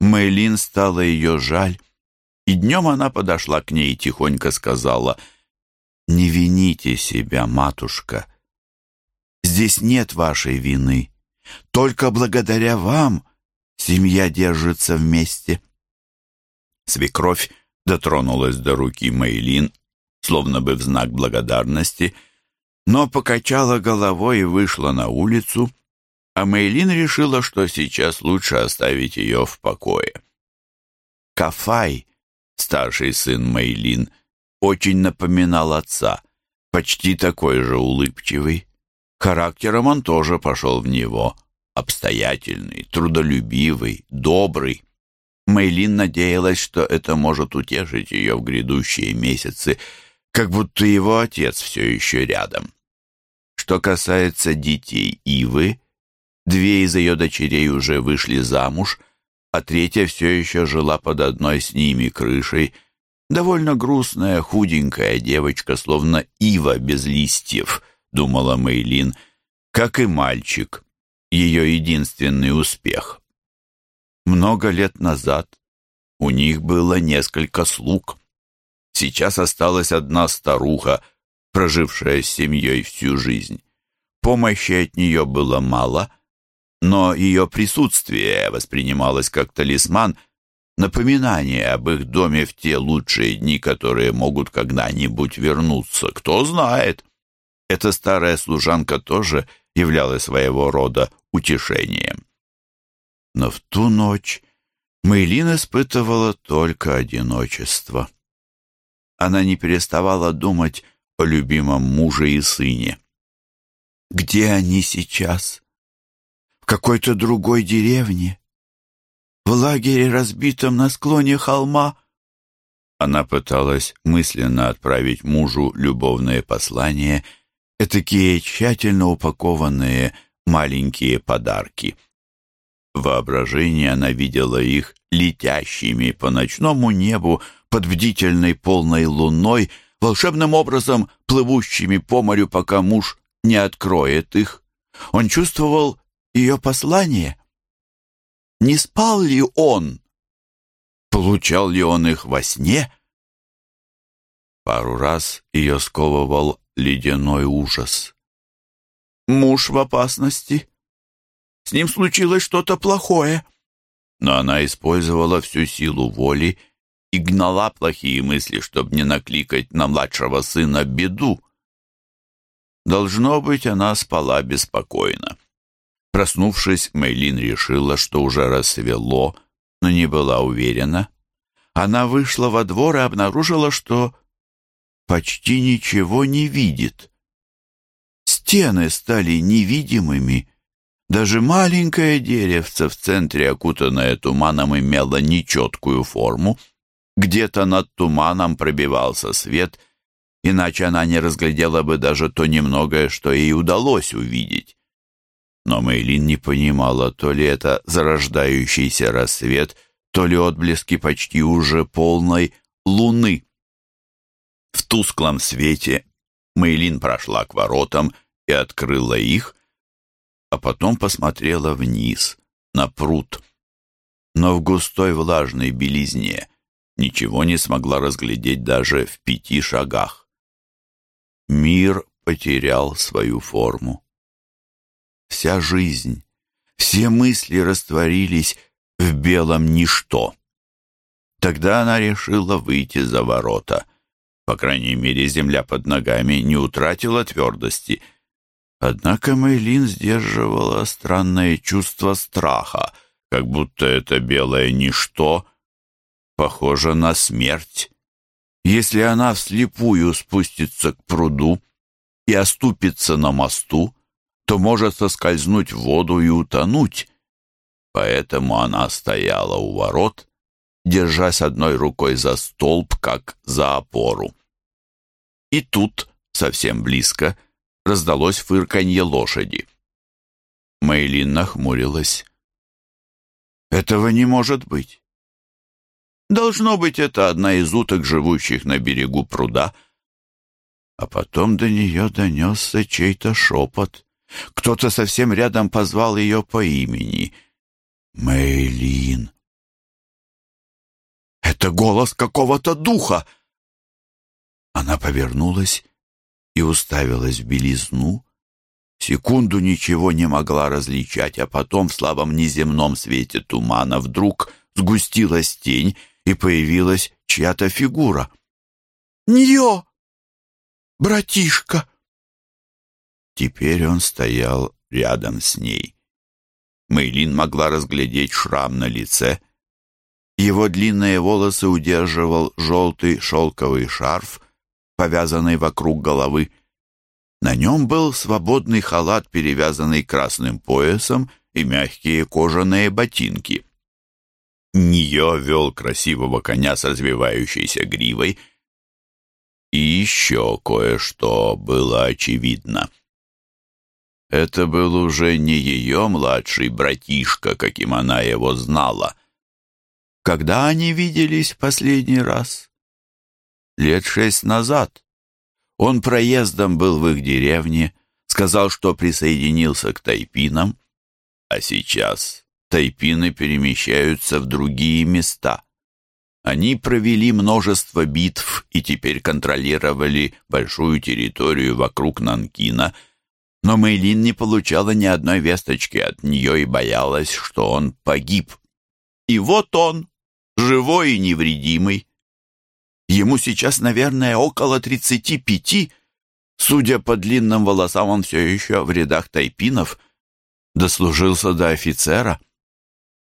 Мэйлин стала ее жаль, и днем она подошла к ней и тихонько сказала, «Не вините себя, матушка. Здесь нет вашей вины. Только благодаря вам семья держится вместе». Свекровь дотронулась до руки Мэйлин словно бы в знак благодарности, но покачала головой и вышла на улицу, а Мейлин решила, что сейчас лучше оставить ее в покое. Кафай, старший сын Мейлин, очень напоминал отца, почти такой же улыбчивый. Характером он тоже пошел в него, обстоятельный, трудолюбивый, добрый. Мейлин надеялась, что это может утешить ее в грядущие месяцы, как будто его отец все еще рядом. Что касается детей Ивы, две из ее дочерей уже вышли замуж, а третья все еще жила под одной с ними крышей, довольно грустная, худенькая девочка, словно ива без листьев, думала Мейлин, как и мальчик, ее единственный успех. Много лет назад у них было несколько слуг. Сейчас осталась одна старуха, прожившая с семьей всю жизнь. Помощи от нее было мало, но ее присутствие воспринималось как талисман, напоминание об их доме в те лучшие дни, которые могут когда-нибудь вернуться. Кто знает? Эта старая служанка тоже являлась своего рода утешением. Но в ту ночь Мэйлин испытывала только одиночество она не переставала думать о любимом муже и сыне. Где они сейчас? Какой-то другой деревне? В лагере, разбитом на склоне холма? Она пыталась мысленно отправить мужу любовное послание, такие тщательно упакованные маленькие подарки. В воображении она видела их летящими по ночному небу, под бдительной полной луной, волшебным образом плывущими по морю, пока муж не откроет их. Он чувствовал ее послание. Не спал ли он? Получал ли он их во сне? Пару раз ее сковывал ледяной ужас. Муж в опасности. С ним случилось что-то плохое. Но она использовала всю силу воли и гнала плохие мысли, чтобы не накликать на младшего сына беду. Должно быть, она спала беспокойно. Проснувшись, Мейлин решила, что уже рассвело, но не была уверена. Она вышла во двор и обнаружила, что почти ничего не видит. Стены стали невидимыми. Даже маленькое деревце в центре, окутанное туманом, имело нечеткую форму — где-то над туманом пробивался свет, иначе она не разглядела бы даже то немногое, что ей удалось увидеть. Но Мейлин не понимала, то ли это зарождающийся рассвет, то ли отблески почти уже полной луны. В тусклом свете Мейлин прошла к воротам и открыла их, а потом посмотрела вниз, на пруд. Но в густой влажной белизне ничего не смогла разглядеть даже в пяти шагах. Мир потерял свою форму. Вся жизнь, все мысли растворились в белом ничто. Тогда она решила выйти за ворота. По крайней мере, земля под ногами не утратила твердости. Однако Мэйлин сдерживала странное чувство страха, как будто это белое ничто — похоже на смерть. Если она вслепую спустится к пруду, и оступится на мосту, то может соскользнуть в воду и утонуть. Поэтому она стояла у ворот, держась одной рукой за столб, как за опору. И тут, совсем близко, раздалось фырканье лошади. Мейлин нахмурилась. «Этого не может быть. Должно быть, это одна из уток, живущих на берегу пруда». А потом до нее донесся чей-то шепот. Кто-то совсем рядом позвал ее по имени. «Мейлин!» «Это голос какого-то духа!» Она повернулась и уставилась в белизну. Секунду ничего не могла различать, а потом в слабом неземном свете тумана вдруг сгустилась тень и появилась чья-то фигура. «Ньо! Братишка!» Теперь он стоял рядом с ней. Мейлин могла разглядеть шрам на лице. Его длинные волосы удерживал желтый шелковый шарф, повязанный вокруг головы. На нем был свободный халат, перевязанный красным поясом, и мягкие кожаные ботинки. Нее вел красивого коня с развивающейся гривой, и еще кое-что было очевидно. Это был уже не ее младший братишка, каким она его знала. Когда они виделись последний раз? Лет шесть назад. Он проездом был в их деревне, сказал, что присоединился к тайпинам, а сейчас тайпины перемещаются в другие места. Они провели множество битв и теперь контролировали большую территорию вокруг Нанкина, но Мэйлин не получала ни одной весточки от нее и боялась, что он погиб. И вот он, живой и невредимый. Ему сейчас, наверное, около тридцати пяти. Судя по длинным волосам, он все еще в рядах тайпинов. Дослужился до офицера.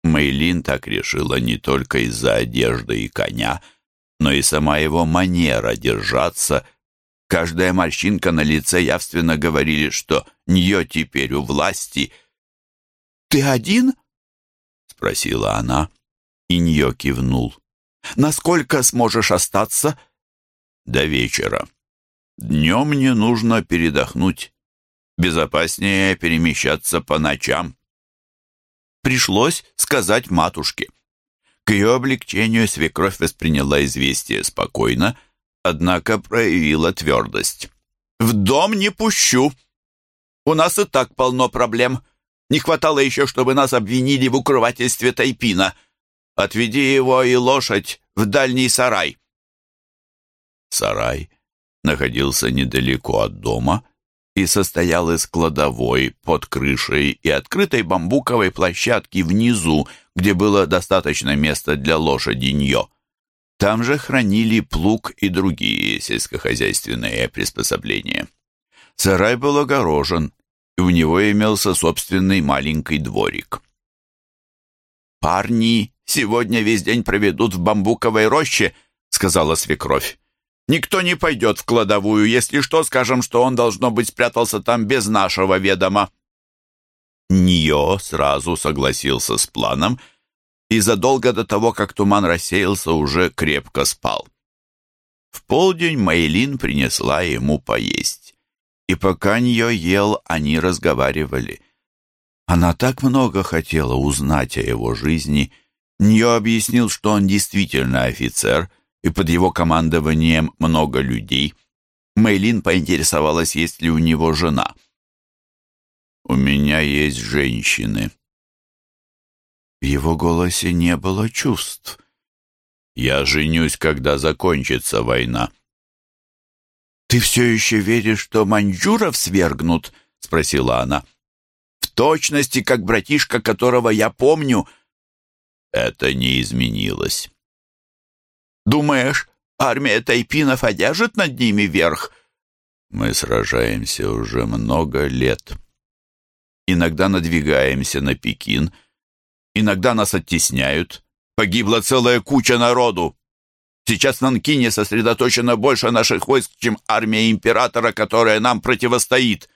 Мейлин так решила не только из-за одежды и коня, но и сама его манера держаться. Каждая морщинка на лице явственно говорили, что Ньо теперь у власти. «Ты один?» — спросила она, и Ньо кивнул. Насколько сможешь остаться?» «До вечера. Днем мне нужно передохнуть. Безопаснее перемещаться по ночам». Пришлось сказать матушке. К ее облегчению свекровь восприняла известие спокойно, однако проявила твердость. «В дом не пущу. У нас и так полно проблем. Не хватало еще, чтобы нас обвинили в укрывательстве Тайпина. Отведи его и лошадь в дальний сарай». Сарай находился недалеко от дома и состоял из кладовой под крышей и открытой бамбуковой площадки внизу, где было достаточно места для лошади Ньо. Там же хранили плуг и другие сельскохозяйственные приспособления. Сарай был огорожен, и у него имелся собственный маленький дворик. «Парни сегодня весь день проведут в бамбуковой роще», — сказала свекровь. «Никто не пойдет в кладовую. Если что, скажем, что он, должно быть, спрятался там без нашего ведома». Нио сразу согласился с планом и задолго до того, как туман рассеялся, уже крепко спал. В полдень Мейлин принесла ему поесть. И пока Ньо ел, они разговаривали. Она так много хотела узнать о его жизни. Ньо объяснил, что он действительно офицер, и под его командованием много людей. Мэйлин поинтересовалась, есть ли у него жена. «У меня есть женщины». В его голосе не было чувств. «Я женюсь, когда закончится война». «Ты все еще веришь, что маньчжуров свергнут?» — спросила она точности, как братишка, которого я помню. Это не изменилось. Думаешь, армия тайпинов одержит над ними верх? Мы сражаемся уже много лет. Иногда надвигаемся на Пекин, иногда нас оттесняют. Погибла целая куча народу. Сейчас в Нанкине сосредоточено больше наших войск, чем армия императора, которая нам противостоит.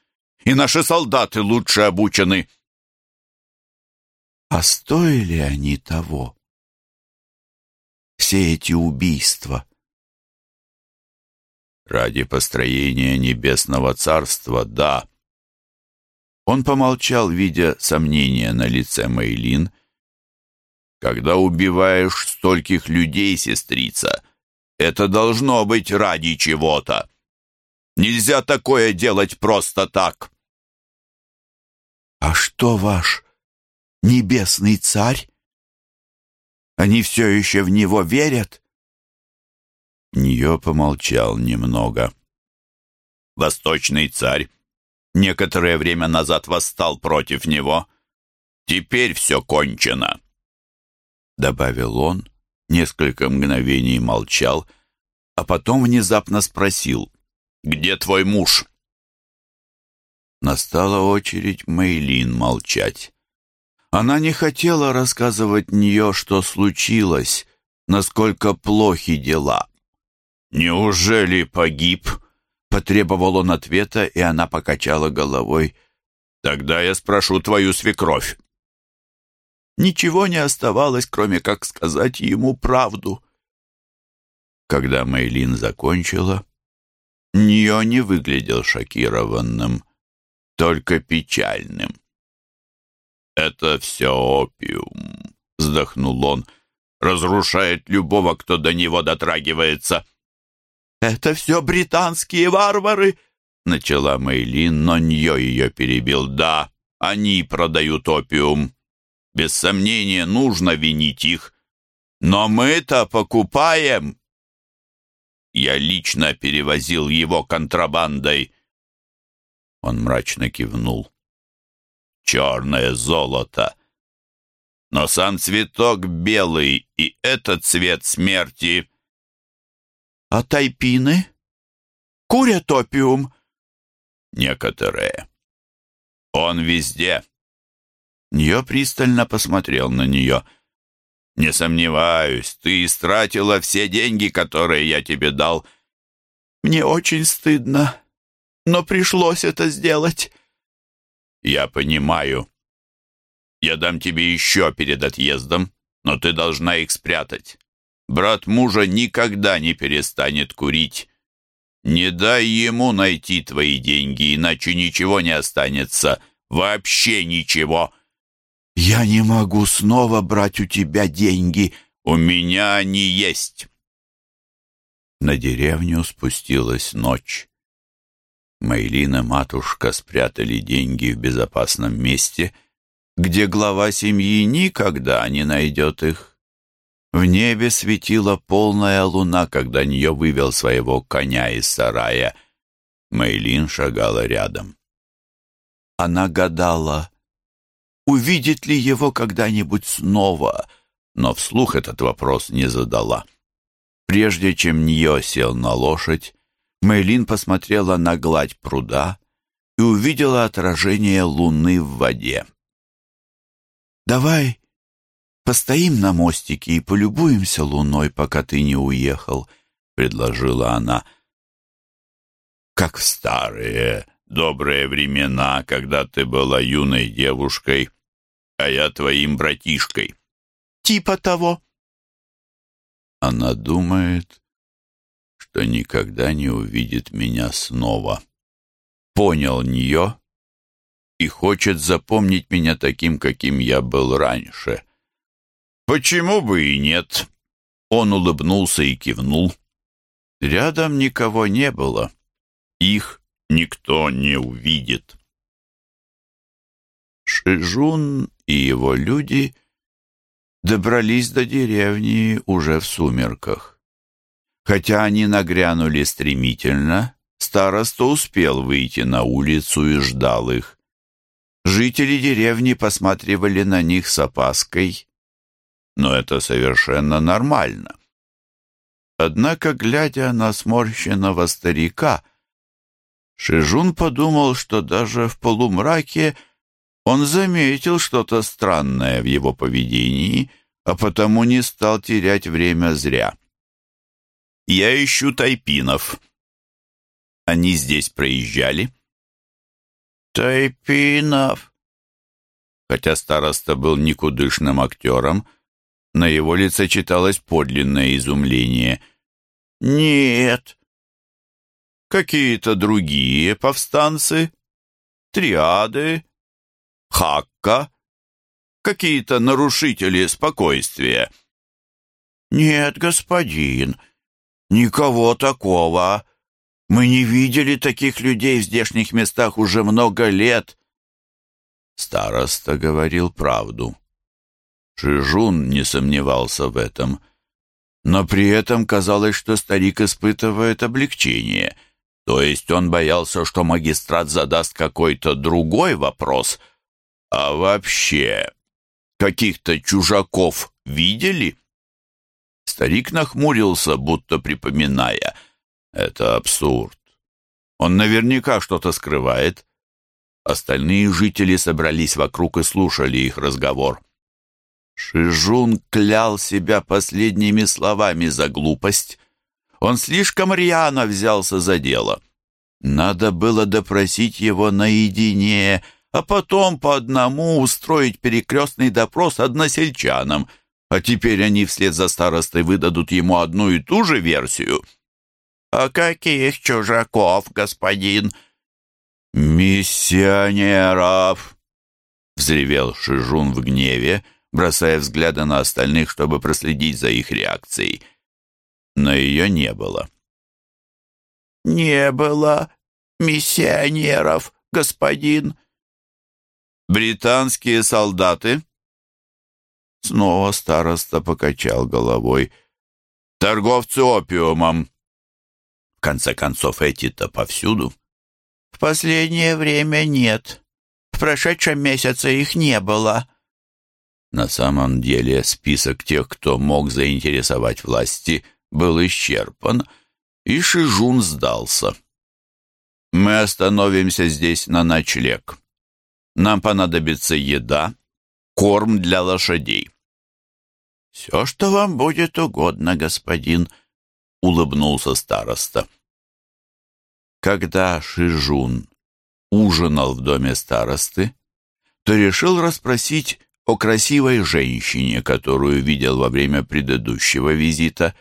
И наши солдаты лучше обучены. А стоили они того? Все эти убийства. Ради построения небесного царства, да. Он помолчал, видя сомнения на лице Мейлин, когда убиваешь стольких людей, сестрица, это должно быть ради чего-то. Нельзя такое делать просто так. А что ваш небесный царь? Они все еще в него верят? Нее помолчал немного. Восточный царь некоторое время назад восстал против него. Теперь все кончено добавил он, несколько мгновений молчал, а потом внезапно спросил, «Где твой муж?» Настала очередь Мейлин молчать. Она не хотела рассказывать нее, что случилось, насколько плохи дела. «Неужели погиб?» — потребовал он ответа, и она покачала головой. «Тогда я спрошу твою свекровь. Ничего не оставалось, кроме как сказать ему правду. Когда Мейлин закончила, Ньо не выглядел шокированным, только печальным. «Это все опиум», — вздохнул он, — «разрушает любого, кто до него дотрагивается». «Это все британские варвары», — начала Мейлин, но Ньо ее перебил. «Да, они продают опиум». Без сомнения, нужно винить их. Но мы-то покупаем. Я лично перевозил его контрабандой. Он мрачно кивнул. Черное золото. Но сам цветок белый, и этот цвет смерти. А тайпины? Курят опиум? Некоторые. Он везде. Ньо пристально посмотрел на нее. «Не сомневаюсь, ты истратила все деньги, которые я тебе дал». «Мне очень стыдно, но пришлось это сделать». «Я понимаю. Я дам тебе еще перед отъездом, но ты должна их спрятать. Брат мужа никогда не перестанет курить. Не дай ему найти твои деньги, иначе ничего не останется. Вообще ничего». «Я не могу снова брать у тебя деньги. У меня они есть». На деревню спустилась ночь. Мейлин и матушка спрятали деньги в безопасном месте, где глава семьи никогда не найдет их. В небе светила полная луна, когда нее вывел своего коня из сарая. Мейлин шагала рядом. Она гадала, увидит ли его когда-нибудь снова, но вслух этот вопрос не задала. Прежде чем Ньо сел на лошадь, Мэйлин посмотрела на гладь пруда и увидела отражение луны в воде. «Давай постоим на мостике и полюбуемся луной, пока ты не уехал», — предложила она. «Как в старые добрые времена, когда ты была юной девушкой», а я твоим братишкой». «Типа того». Она думает, что никогда не увидит меня снова. Понял нее и хочет запомнить меня таким, каким я был раньше. Почему бы и нет? Он улыбнулся и кивнул. Рядом никого не было. Их никто не увидит. Шижун и его люди добрались до деревни уже в сумерках. Хотя они нагрянули стремительно, староста успел выйти на улицу и ждал их. Жители деревни посматривали на них с опаской, но это совершенно нормально. Однако, глядя на сморщенного старика, Шижун подумал, что даже в полумраке он заметил что-то странное в его поведении, а потому не стал терять время зря. Я ищу тайпинов. Они здесь проезжали?» «Тайпинов?» Хотя староста был никудышным актером, на его лице читалось подлинное изумление. «Нет». «Какие-то другие повстанцы? Триады? Хакка? Какие-то нарушители спокойствия?» «Нет, господин, никого такого. Мы не видели таких людей в здешних местах уже много лет». Староста говорил правду. Шижун не сомневался в этом. Но при этом казалось, что старик испытывает облегчение. То есть он боялся, что магистрат задаст какой-то другой вопрос. А вообще, каких-то чужаков видели? Старик нахмурился, будто припоминая. Это абсурд. Он наверняка что-то скрывает. Остальные жители собрались вокруг и слушали их разговор. Шижун клял себя последними словами за глупость. Он слишком рьяно взялся за дело. Надо было допросить его наедине, а потом по одному устроить перекрестный допрос односельчанам, а теперь они вслед за старостой выдадут ему одну и ту же версию. «А каких чужаков, господин?» «Миссионеров!» — взревел Шижун в гневе, бросая взгляды на остальных, чтобы проследить за их реакцией. Но ее не было. «Не было миссионеров, господин!» «Британские солдаты?» Снова староста покачал головой. «Торговцы опиумом!» В конце концов, эти-то повсюду. В последнее время нет. В прошедшем месяце их не было. На самом деле список тех, кто мог заинтересовать власти, был исчерпан, и Шижун сдался. «Мы остановимся здесь на ночлег. Нам понадобится еда, корм для лошадей». «Все, что вам будет угодно, господин», — улыбнулся староста. Когда Шижун ужинал в доме старосты, то решил расспросить о красивой женщине, которую видел во время предыдущего визита.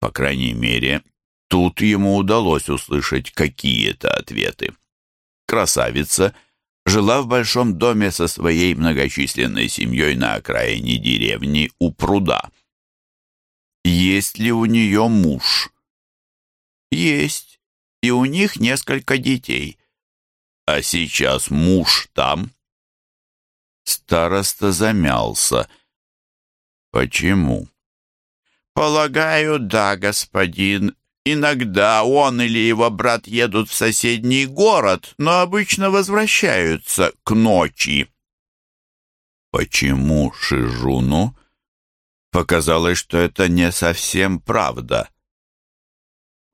По крайней мере, тут ему удалось услышать какие-то ответы. Красавица жила в большом доме со своей многочисленной семьей на окраине деревни у пруда. Есть ли у нее муж? Есть и у них несколько детей. А сейчас муж там? Староста замялся. Почему? Полагаю, да, господин. Иногда он или его брат едут в соседний город, но обычно возвращаются к ночи. Почему Шижуну показалось, что это не совсем правда?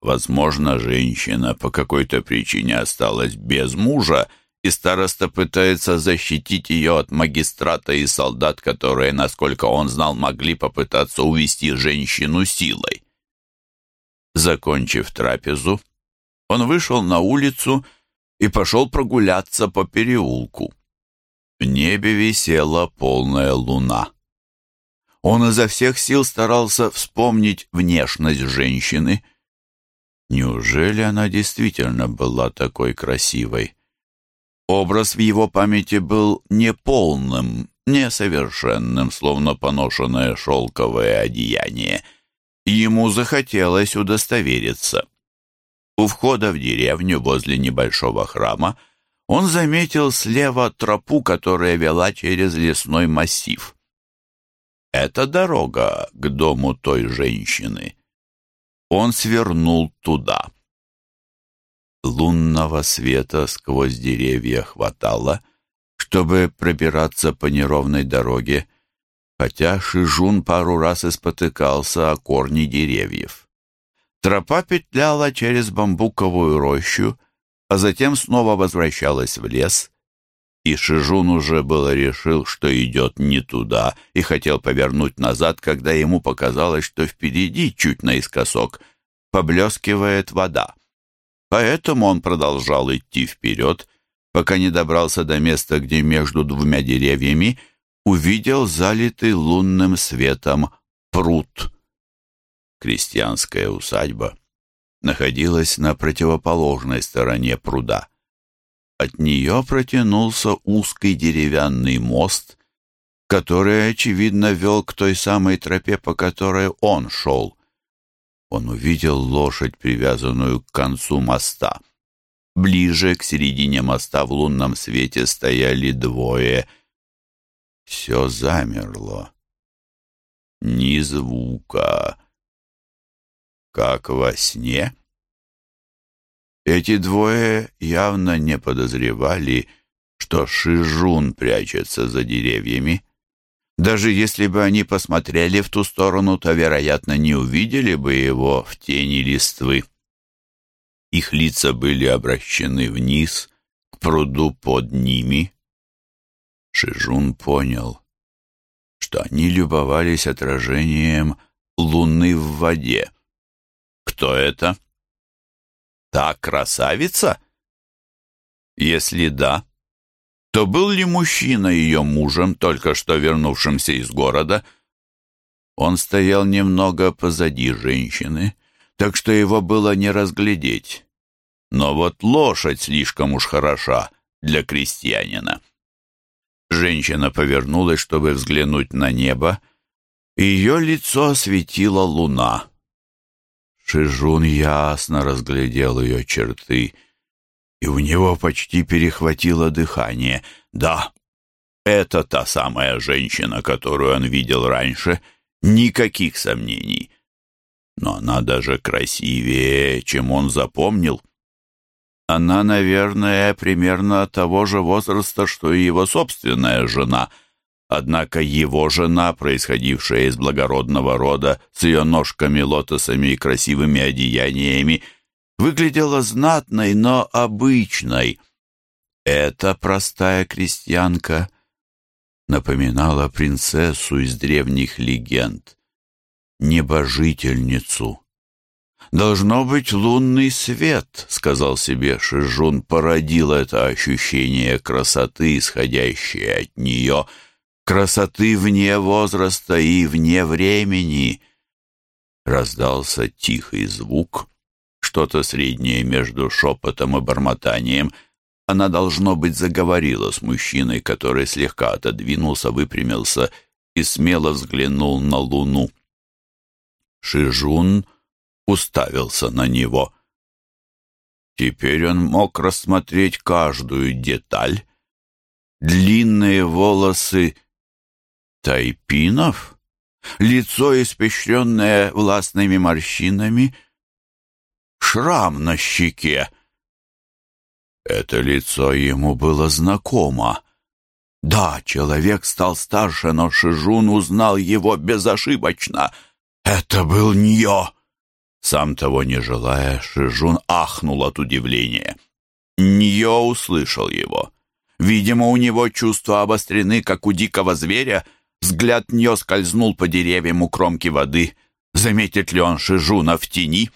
Возможно, женщина по какой-то причине осталась без мужа, и староста пытается защитить ее от магистрата и солдат, которые, насколько он знал, могли попытаться увести женщину силой. Закончив трапезу, он вышел на улицу и пошел прогуляться по переулку. В небе висела полная луна. Он изо всех сил старался вспомнить внешность женщины — Неужели она действительно была такой красивой? Образ в его памяти был неполным, несовершенным, словно поношенное шелковое одеяние. Ему захотелось удостовериться. У входа в деревню возле небольшого храма он заметил слева тропу, которая вела через лесной массив. Это дорога к дому той женщины он свернул туда. Лунного света сквозь деревья хватало, чтобы пробираться по неровной дороге, хотя Шижун пару раз испотыкался о корни деревьев. Тропа петляла через бамбуковую рощу, а затем снова возвращалась в лес, и Шижун уже было решил, что идет не туда, и хотел повернуть назад, когда ему показалось, что впереди, чуть наискосок, поблескивает вода. Поэтому он продолжал идти вперед, пока не добрался до места, где между двумя деревьями увидел залитый лунным светом пруд. Крестьянская усадьба находилась на противоположной стороне пруда. От нее протянулся узкий деревянный мост, который, очевидно, вел к той самой тропе, по которой он шел. Он увидел лошадь, привязанную к концу моста. Ближе к середине моста в лунном свете стояли двое. Все замерло. Ни звука. Как во сне. Эти двое явно не подозревали, что Шижун прячется за деревьями. Даже если бы они посмотрели в ту сторону, то, вероятно, не увидели бы его в тени листвы. Их лица были обращены вниз, к пруду под ними. Шижун понял, что они любовались отражением луны в воде. Кто это? Та красавица? Если да, то был ли мужчина ее мужем, только что вернувшимся из города? Он стоял немного позади женщины, так что его было не разглядеть. Но вот лошадь слишком уж хороша для крестьянина. Женщина повернулась, чтобы взглянуть на небо. Ее лицо осветила луна. Шижун ясно разглядел ее черты — и у него почти перехватило дыхание. Да, это та самая женщина, которую он видел раньше. Никаких сомнений. Но она даже красивее, чем он запомнил. Она, наверное, примерно того же возраста, что и его собственная жена. Однако его жена, происходившая из благородного рода, с ее ножками, лотосами и красивыми одеяниями, — выглядела знатной, но обычной. Эта простая крестьянка напоминала принцессу из древних легенд, небожительницу. «Должно быть лунный свет», — сказал себе Шижун, породил это ощущение красоты, исходящее от нее, красоты вне возраста и вне времени. Раздался тихий звук, что-то среднее между шепотом и бормотанием. Она, должно быть, заговорила с мужчиной, который слегка отодвинулся, выпрямился и смело взглянул на луну. Шижун уставился на него. Теперь он мог рассмотреть каждую деталь. Длинные волосы тайпинов, лицо, испещренное властными морщинами — шрам на щеке. Это лицо ему было знакомо. Да, человек стал старше, но Шижун узнал его безошибочно. Это был Ньо. Сам того не желая, Шижун ахнул от удивления. Ньо услышал его. Видимо, у него чувства обострены, как у дикого зверя. Взгляд Ньо скользнул по деревьям у кромки воды. Заметит ли он Шижуна в тени?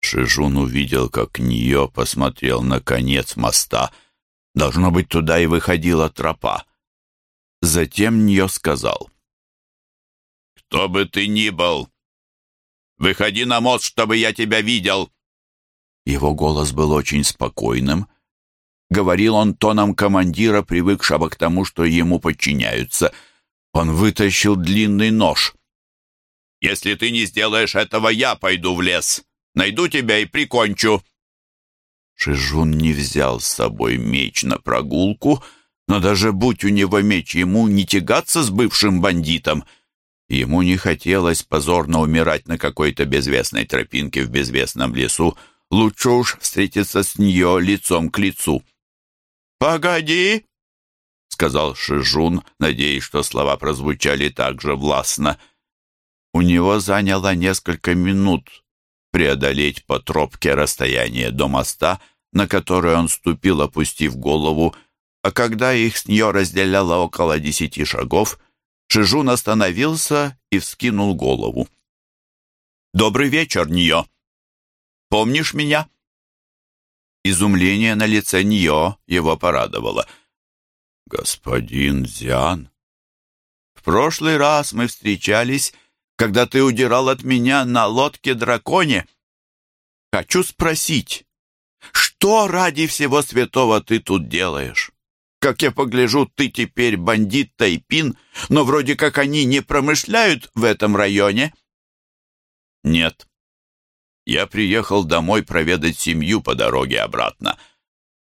Шижун увидел, как Ньо посмотрел на конец моста. Должно быть, туда и выходила тропа. Затем Ньо сказал. «Кто бы ты ни был, выходи на мост, чтобы я тебя видел!» Его голос был очень спокойным. Говорил он тоном командира, привыкшего к тому, что ему подчиняются. Он вытащил длинный нож. «Если ты не сделаешь этого, я пойду в лес!» Найду тебя и прикончу». Шижун не взял с собой меч на прогулку, но даже будь у него меч, ему не тягаться с бывшим бандитом. Ему не хотелось позорно умирать на какой-то безвестной тропинке в безвестном лесу. Лучше уж встретиться с нее лицом к лицу. «Погоди!» — сказал Шижун, надеясь, что слова прозвучали так же властно. У него заняло несколько минут преодолеть по тропке расстояние до моста, на которое он ступил, опустив голову, а когда их с нее разделяло около десяти шагов, Шижун остановился и вскинул голову. «Добрый вечер, Ньо!» Помнишь меня?» Изумление на лице Ньо его порадовало. «Господин Зиан, в прошлый раз мы встречались, когда ты удирал от меня на лодке-драконе. Хочу спросить, что ради всего святого ты тут делаешь? Как я погляжу, ты теперь бандит Тайпин, но вроде как они не промышляют в этом районе?» «Нет», я приехал домой проведать семью по дороге обратно.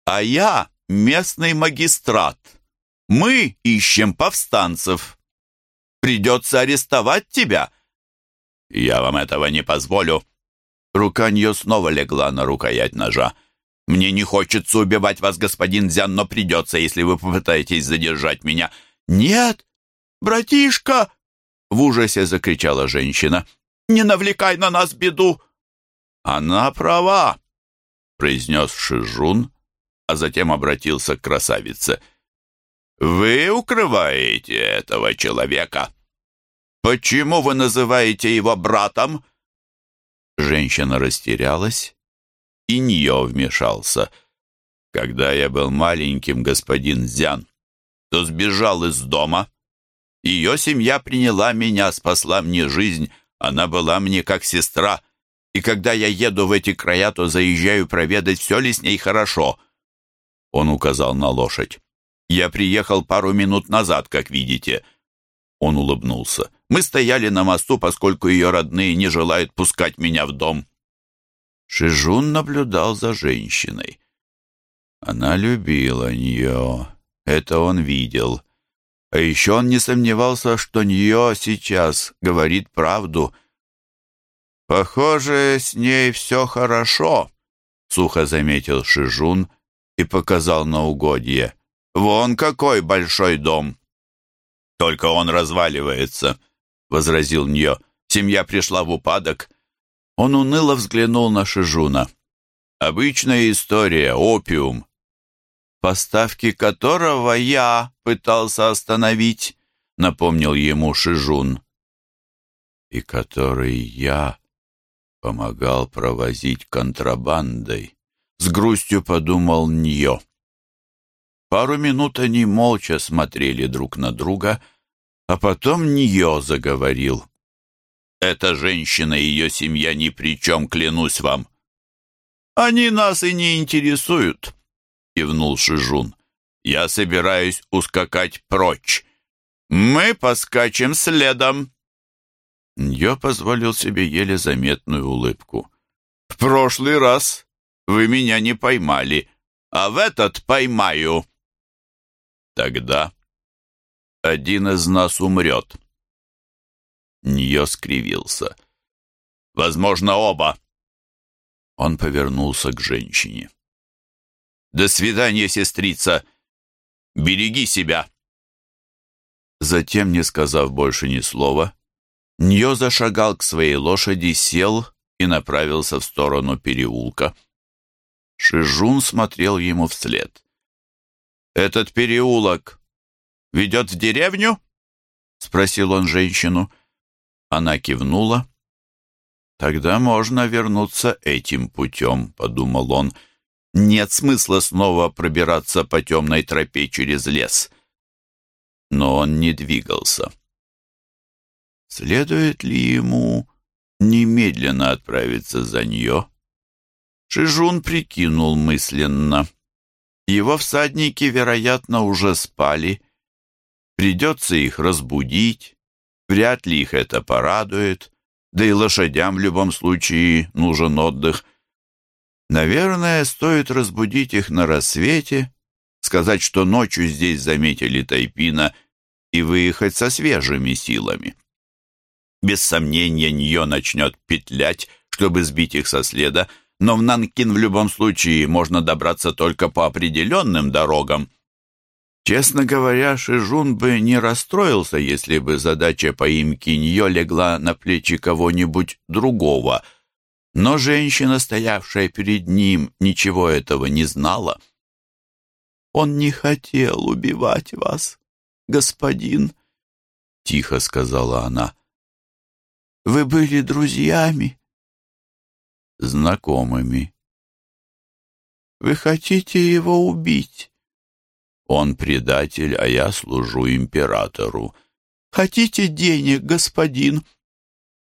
А я местный магистрат. Мы ищем повстанцев. Придется арестовать тебя. Я вам этого не позволю. Рука нее снова легла на рукоять ножа. Мне не хочется убивать вас, господин Зян, но придется, если вы попытаетесь задержать меня. Нет, братишка! В ужасе закричала женщина. Не навлекай на нас беду. «Она права», — произнес Шижун, а затем обратился к красавице. «Вы укрываете этого человека. Почему вы называете его братом?» Женщина растерялась, и нее вмешался. «Когда я был маленьким, господин Зян, то сбежал из дома. Ее семья приняла меня, спасла мне жизнь, она была мне как сестра» и когда я еду в эти края, то заезжаю проведать, все ли с ней хорошо». Он указал на лошадь. «Я приехал пару минут назад, как видите». Он улыбнулся. «Мы стояли на мосту, поскольку ее родные не желают пускать меня в дом». Шижун наблюдал за женщиной. Она любила нее. Это он видел. А еще он не сомневался, что нее сейчас говорит правду — «Похоже, с ней все хорошо», — сухо заметил Шижун и показал на угодье. «Вон какой большой дом!» «Только он разваливается», — возразил Ньо. «Семья пришла в упадок». Он уныло взглянул на Шижуна. «Обычная история, опиум, поставки которого я пытался остановить», — напомнил ему Шижун. «И который я помогал провозить контрабандой. С грустью подумал Ньо. Пару минут они молча смотрели друг на друга, а потом Ньо заговорил. «Эта женщина и ее семья ни при чем, клянусь вам». «Они нас и не интересуют», — кивнул Шижун. «Я собираюсь ускакать прочь. Мы поскачем следом». Ньо позволил себе еле заметную улыбку. «В прошлый раз вы меня не поймали, а в этот поймаю». «Тогда один из нас умрет». Ньо скривился. «Возможно, оба». Он повернулся к женщине. «До свидания, сестрица. Береги себя». Затем, не сказав больше ни слова, Ньо зашагал к своей лошади, сел и направился в сторону переулка. Шижун смотрел ему вслед. «Этот переулок ведет в деревню?» — спросил он женщину. Она кивнула. «Тогда можно вернуться этим путем», — подумал он. «Нет смысла снова пробираться по темной тропе через лес». Но он не двигался. Следует ли ему немедленно отправиться за нее? Шижун прикинул мысленно. Его всадники, вероятно, уже спали. Придется их разбудить. Вряд ли их это порадует. Да и лошадям в любом случае нужен отдых. Наверное, стоит разбудить их на рассвете, сказать, что ночью здесь заметили Тайпина и выехать со свежими силами. Без сомнения, Ньо начнет петлять, чтобы сбить их со следа, но в Нанкин в любом случае можно добраться только по определенным дорогам. Честно говоря, Шижун бы не расстроился, если бы задача поимки Ньо легла на плечи кого-нибудь другого. Но женщина, стоявшая перед ним, ничего этого не знала. «Он не хотел убивать вас, господин», — тихо сказала она. Вы были друзьями. знакомыми. «Вы хотите его убить?» «Он предатель, а я служу императору». «Хотите денег, господин?»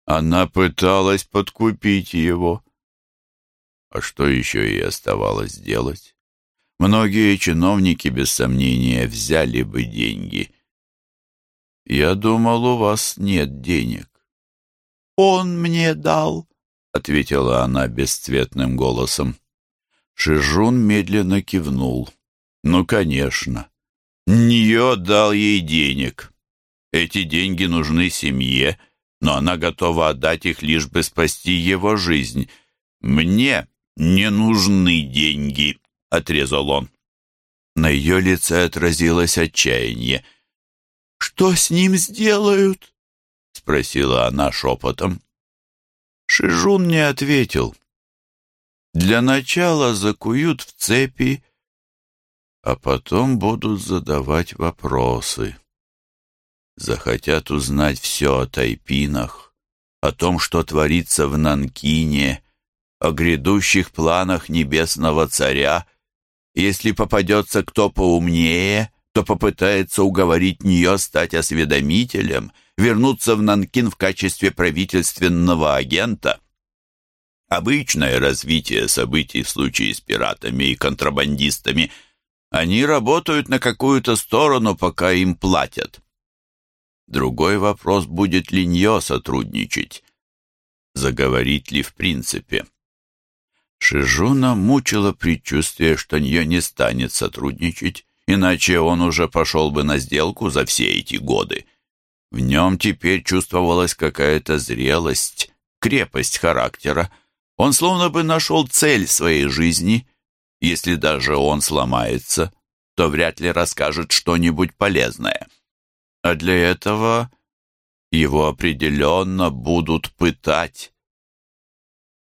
Она пыталась подкупить его. А что еще ей оставалось делать? Многие чиновники, без сомнения, взяли бы деньги. «Я думал, у вас нет денег». «Он мне дал», — ответила она бесцветным голосом. Шижун медленно кивнул. «Ну, конечно. Нее дал ей денег. Эти деньги нужны семье, но она готова отдать их лишь бы спасти его жизнь. Мне не нужны деньги», — отрезал он. На ее лице отразилось отчаяние. «Что с ним сделают?» — спросила она шепотом. Шижун не ответил. Для начала закуют в цепи, а потом будут задавать вопросы. Захотят узнать все о тайпинах, о том, что творится в Нанкине, о грядущих планах небесного царя. Если попадется кто поумнее, то попытается уговорить нее стать осведомителем — вернуться в Нанкин в качестве правительственного агента. Обычное развитие событий в случае с пиратами и контрабандистами. Они работают на какую-то сторону, пока им платят. Другой вопрос, будет ли Ньо сотрудничать. Заговорить ли в принципе. Шижуна мучило предчувствие, что Ньо не станет сотрудничать, иначе он уже пошел бы на сделку за все эти годы. В нем теперь чувствовалась какая-то зрелость, крепость характера. Он словно бы нашел цель своей жизни. Если даже он сломается, то вряд ли расскажет что-нибудь полезное. А для этого его определенно будут пытать.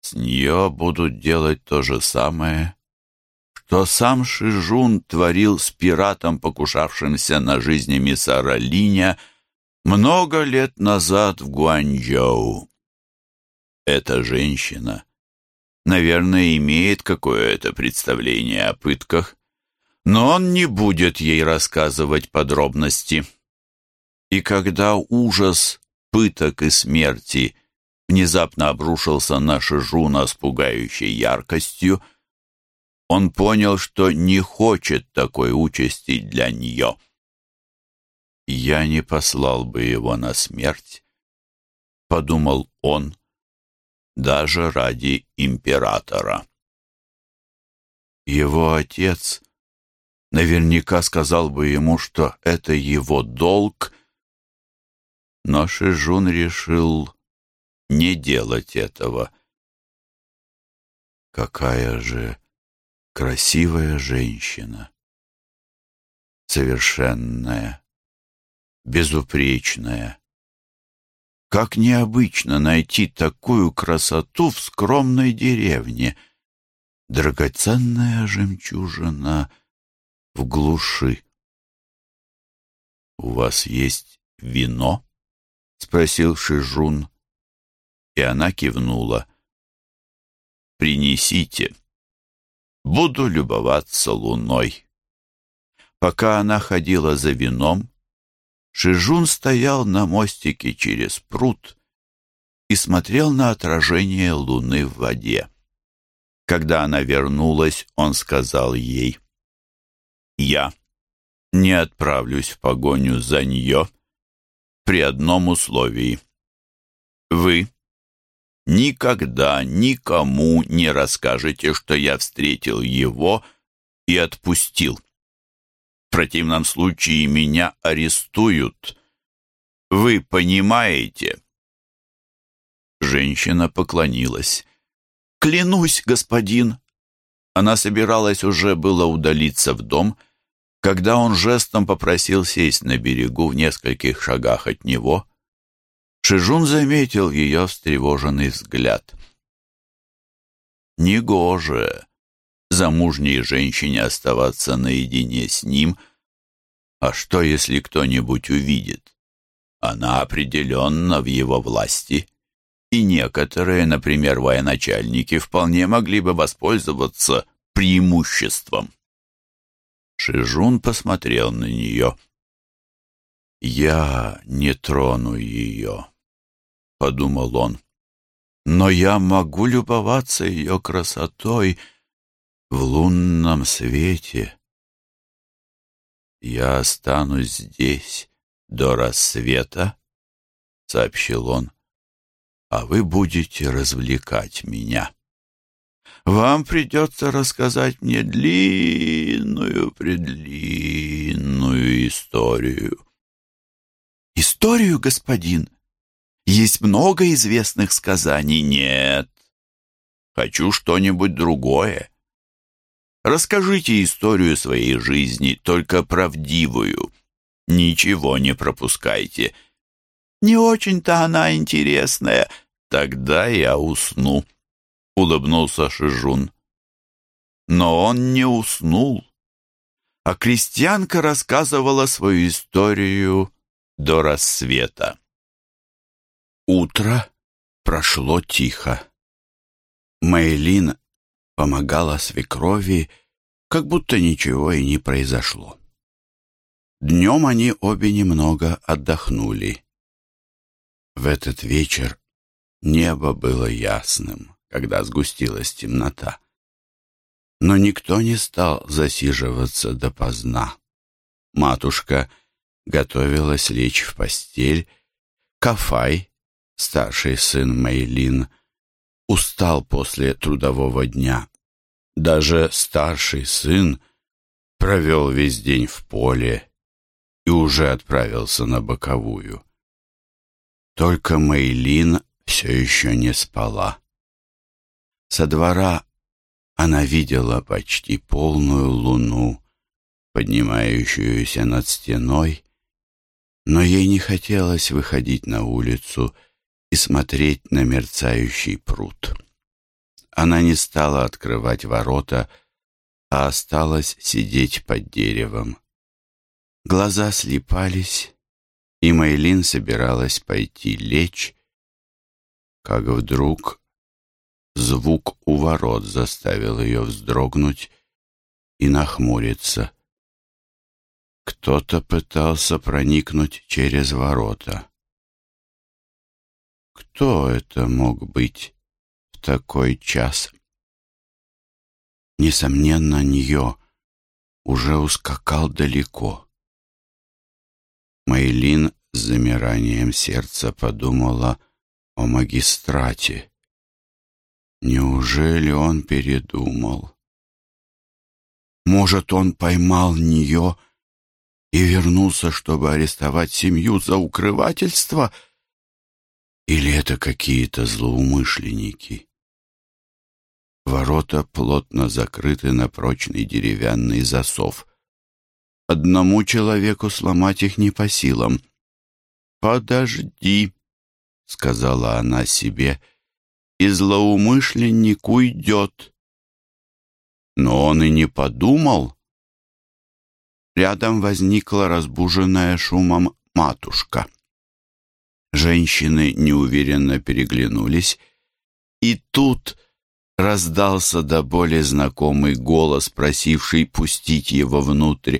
С нее будут делать то же самое, что сам Шижун творил с пиратом, покушавшимся на жизни миссара Линя, много лет назад в Гуанчжоу. Эта женщина, наверное, имеет какое-то представление о пытках, но он не будет ей рассказывать подробности. И когда ужас пыток и смерти внезапно обрушился на Шижуна с пугающей яркостью, он понял, что не хочет такой участи для нее я не послал бы его на смерть, подумал он, даже ради императора. Его отец наверняка сказал бы ему, что это его долг, но Шижун решил не делать этого. Какая же красивая женщина! Совершенная, безупречная. Как необычно найти такую красоту в скромной деревне. Драгоценная жемчужина в глуши. «У вас есть вино?» — спросил Шижун. И она кивнула. «Принесите. Буду любоваться луной». Пока она ходила за вином, Шижун стоял на мостике через пруд и смотрел на отражение луны в воде. Когда она вернулась, он сказал ей, «Я не отправлюсь в погоню за нее при одном условии. Вы никогда никому не расскажете, что я встретил его и отпустил. В противном случае меня арестуют. Вы понимаете?» Женщина поклонилась. «Клянусь, господин!» Она собиралась уже было удалиться в дом, когда он жестом попросил сесть на берегу в нескольких шагах от него. Шижун заметил ее встревоженный взгляд. «Негоже замужней женщине оставаться наедине с ним. А что, если кто-нибудь увидит? Она определенно в его власти. и некоторые, например, военачальники, вполне могли бы воспользоваться преимуществом. Шижун посмотрел на нее. «Я не трону ее», — подумал он. «Но я могу любоваться ее красотой в лунном свете. Я останусь здесь до рассвета», — сообщил он, — «а вы будете развлекать меня». Вам придется рассказать мне длинную-предлинную историю. Историю, господин? Есть много известных сказаний. Нет. Хочу что-нибудь другое. Расскажите историю своей жизни, только правдивую. Ничего не пропускайте. Не очень-то она интересная. Тогда я усну улыбнулся Шижун. Но он не уснул, а крестьянка рассказывала свою историю до рассвета. Утро прошло тихо. Мэйлин помогала свекрови, как будто ничего и не произошло. Днем они обе немного отдохнули. В этот вечер небо было ясным когда сгустилась темнота. Но никто не стал засиживаться допоздна. Матушка готовилась лечь в постель. Кафай, старший сын Мейлин, устал после трудового дня. Даже старший сын провел весь день в поле и уже отправился на боковую. Только Мейлин все еще не спала. Со двора она видела почти полную луну, поднимающуюся над стеной, но ей не хотелось выходить на улицу и смотреть на мерцающий пруд. Она не стала открывать ворота, а осталась сидеть под деревом. Глаза слепались, и Майлин собиралась пойти лечь, как вдруг Звук у ворот заставил ее вздрогнуть и нахмуриться. Кто-то пытался проникнуть через ворота. Кто это мог быть в такой час? Несомненно, Нее уже ускакал далеко. Мейлин с замиранием сердца подумала о магистрате. Неужели он передумал? Может, он поймал нее и вернулся, чтобы арестовать семью за укрывательство? Или это какие-то злоумышленники? Ворота плотно закрыты на прочный деревянный засов. Одному человеку сломать их не по силам. «Подожди», — сказала она себе, — и злоумышленник уйдет. Но он и не подумал. Рядом возникла разбуженная шумом матушка. Женщины неуверенно переглянулись, и тут раздался до боли знакомый голос, просивший пустить его внутрь,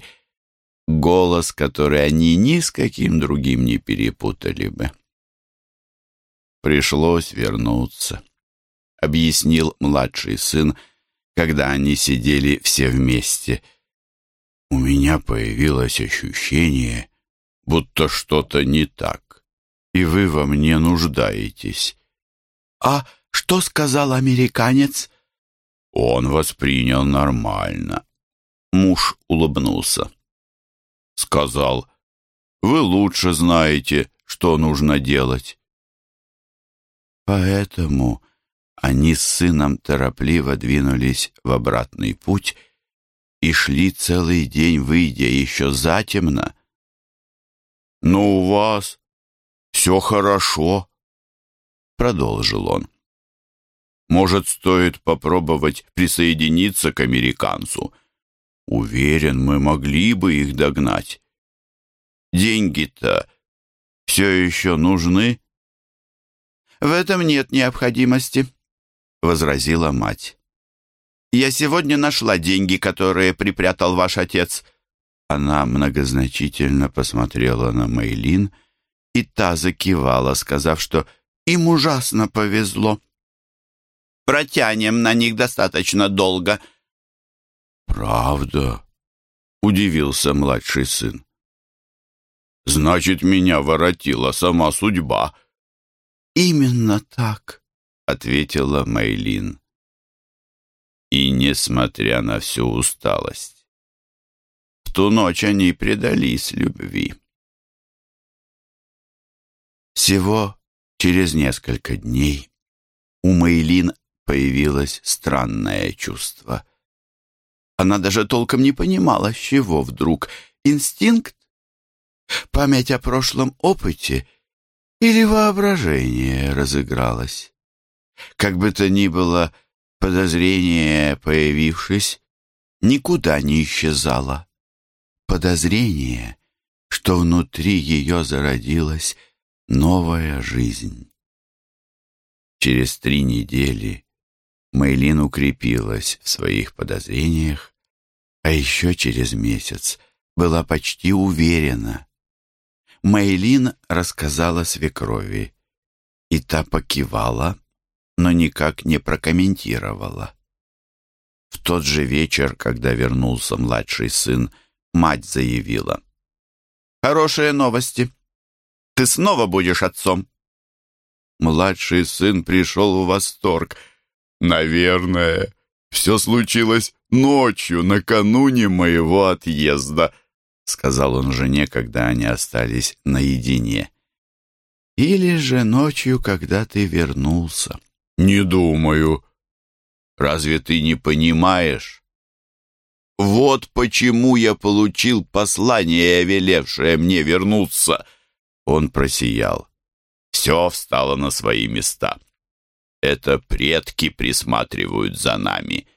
голос, который они ни с каким другим не перепутали бы. Пришлось вернуться объяснил младший сын, когда они сидели все вместе. У меня появилось ощущение, будто что-то не так, и вы во мне нуждаетесь. А что сказал американец? Он воспринял нормально. Муж улыбнулся. Сказал, вы лучше знаете, что нужно делать. Поэтому они с сыном торопливо двинулись в обратный путь и шли целый день, выйдя еще затемно. «Но у вас все хорошо», — продолжил он. «Может, стоит попробовать присоединиться к американцу? Уверен, мы могли бы их догнать. Деньги-то все еще нужны?» в этом нет необходимости», — возразила мать. «Я сегодня нашла деньги, которые припрятал ваш отец». Она многозначительно посмотрела на Мейлин, и та закивала, сказав, что им ужасно повезло. «Протянем на них достаточно долго». «Правда?» — удивился младший сын. «Значит, меня воротила сама судьба». «Именно так», — ответила Мейлин. И несмотря на всю усталость, в ту ночь они предались любви. Всего через несколько дней у Мейлин появилось странное чувство. Она даже толком не понимала, с чего вдруг. Инстинкт? Память о прошлом опыте? Или воображение разыгралось? Как бы то ни было, подозрение, появившись, никуда не исчезало. Подозрение, что внутри ее зародилась новая жизнь. Через три недели Мейлин укрепилась в своих подозрениях, а еще через месяц была почти уверена. Мейлин рассказала свекрови, и та покивала, но никак не прокомментировала. В тот же вечер, когда вернулся младший сын, мать заявила. «Хорошие новости. Ты снова будешь отцом». Младший сын пришел в восторг — «Наверное, все случилось ночью, накануне моего отъезда», сказал он жене, когда они остались наедине. «Или же ночью, когда ты вернулся». «Не думаю. Разве ты не понимаешь?» «Вот почему я получил послание, велевшее мне вернуться». Он просиял. Все встало на свои места. Это предки присматривают за нами».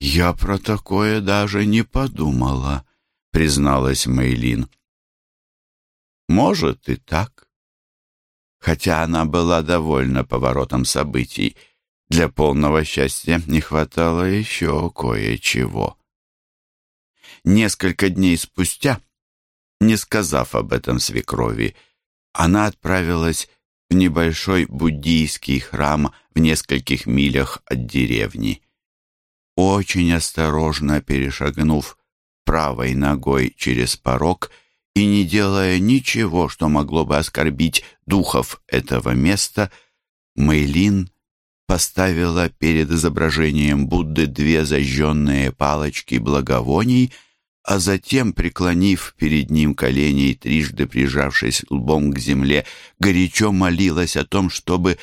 «Я про такое даже не подумала», — призналась Мейлин. «Может и так». Хотя она была довольна поворотом событий, для полного счастья не хватало еще кое-чего. Несколько дней спустя, не сказав об этом свекрови, она отправилась в небольшой буддийский храм в нескольких милях от деревни. Очень осторожно перешагнув правой ногой через порог и не делая ничего, что могло бы оскорбить духов этого места, Мэйлин поставила перед изображением Будды две зажженные палочки благовоний — а затем, преклонив перед ним колени и трижды прижавшись лбом к земле, горячо молилась о том, чтобы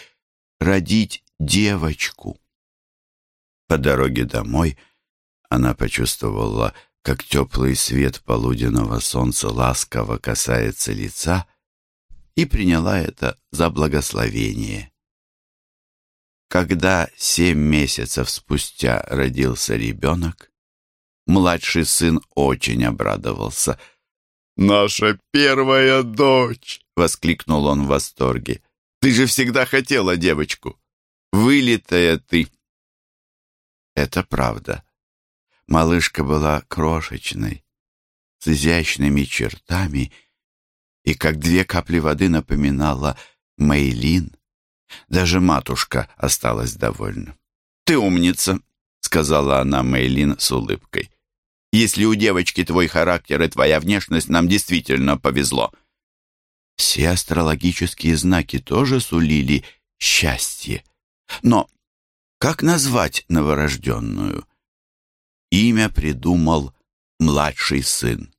родить девочку. По дороге домой она почувствовала, как теплый свет полуденного солнца ласково касается лица, и приняла это за благословение. Когда семь месяцев спустя родился ребенок, Младший сын очень обрадовался. «Наша первая дочь!» — воскликнул он в восторге. «Ты же всегда хотела девочку! Вылитая ты!» Это правда. Малышка была крошечной, с изящными чертами и как две капли воды напоминала Мейлин. Даже матушка осталась довольна. «Ты умница!» — сказала она Мейлин с улыбкой. Если у девочки твой характер и твоя внешность, нам действительно повезло. Все астрологические знаки тоже сулили счастье. Но как назвать новорожденную? Имя придумал младший сын.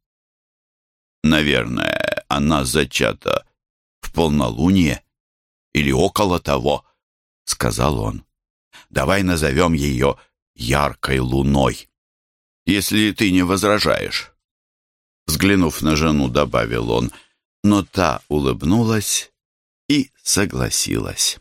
Наверное, она зачата в полнолуние или около того, сказал он. Давай назовем ее яркой луной если ты не возражаешь». Взглянув на жену, добавил он, но та улыбнулась и согласилась.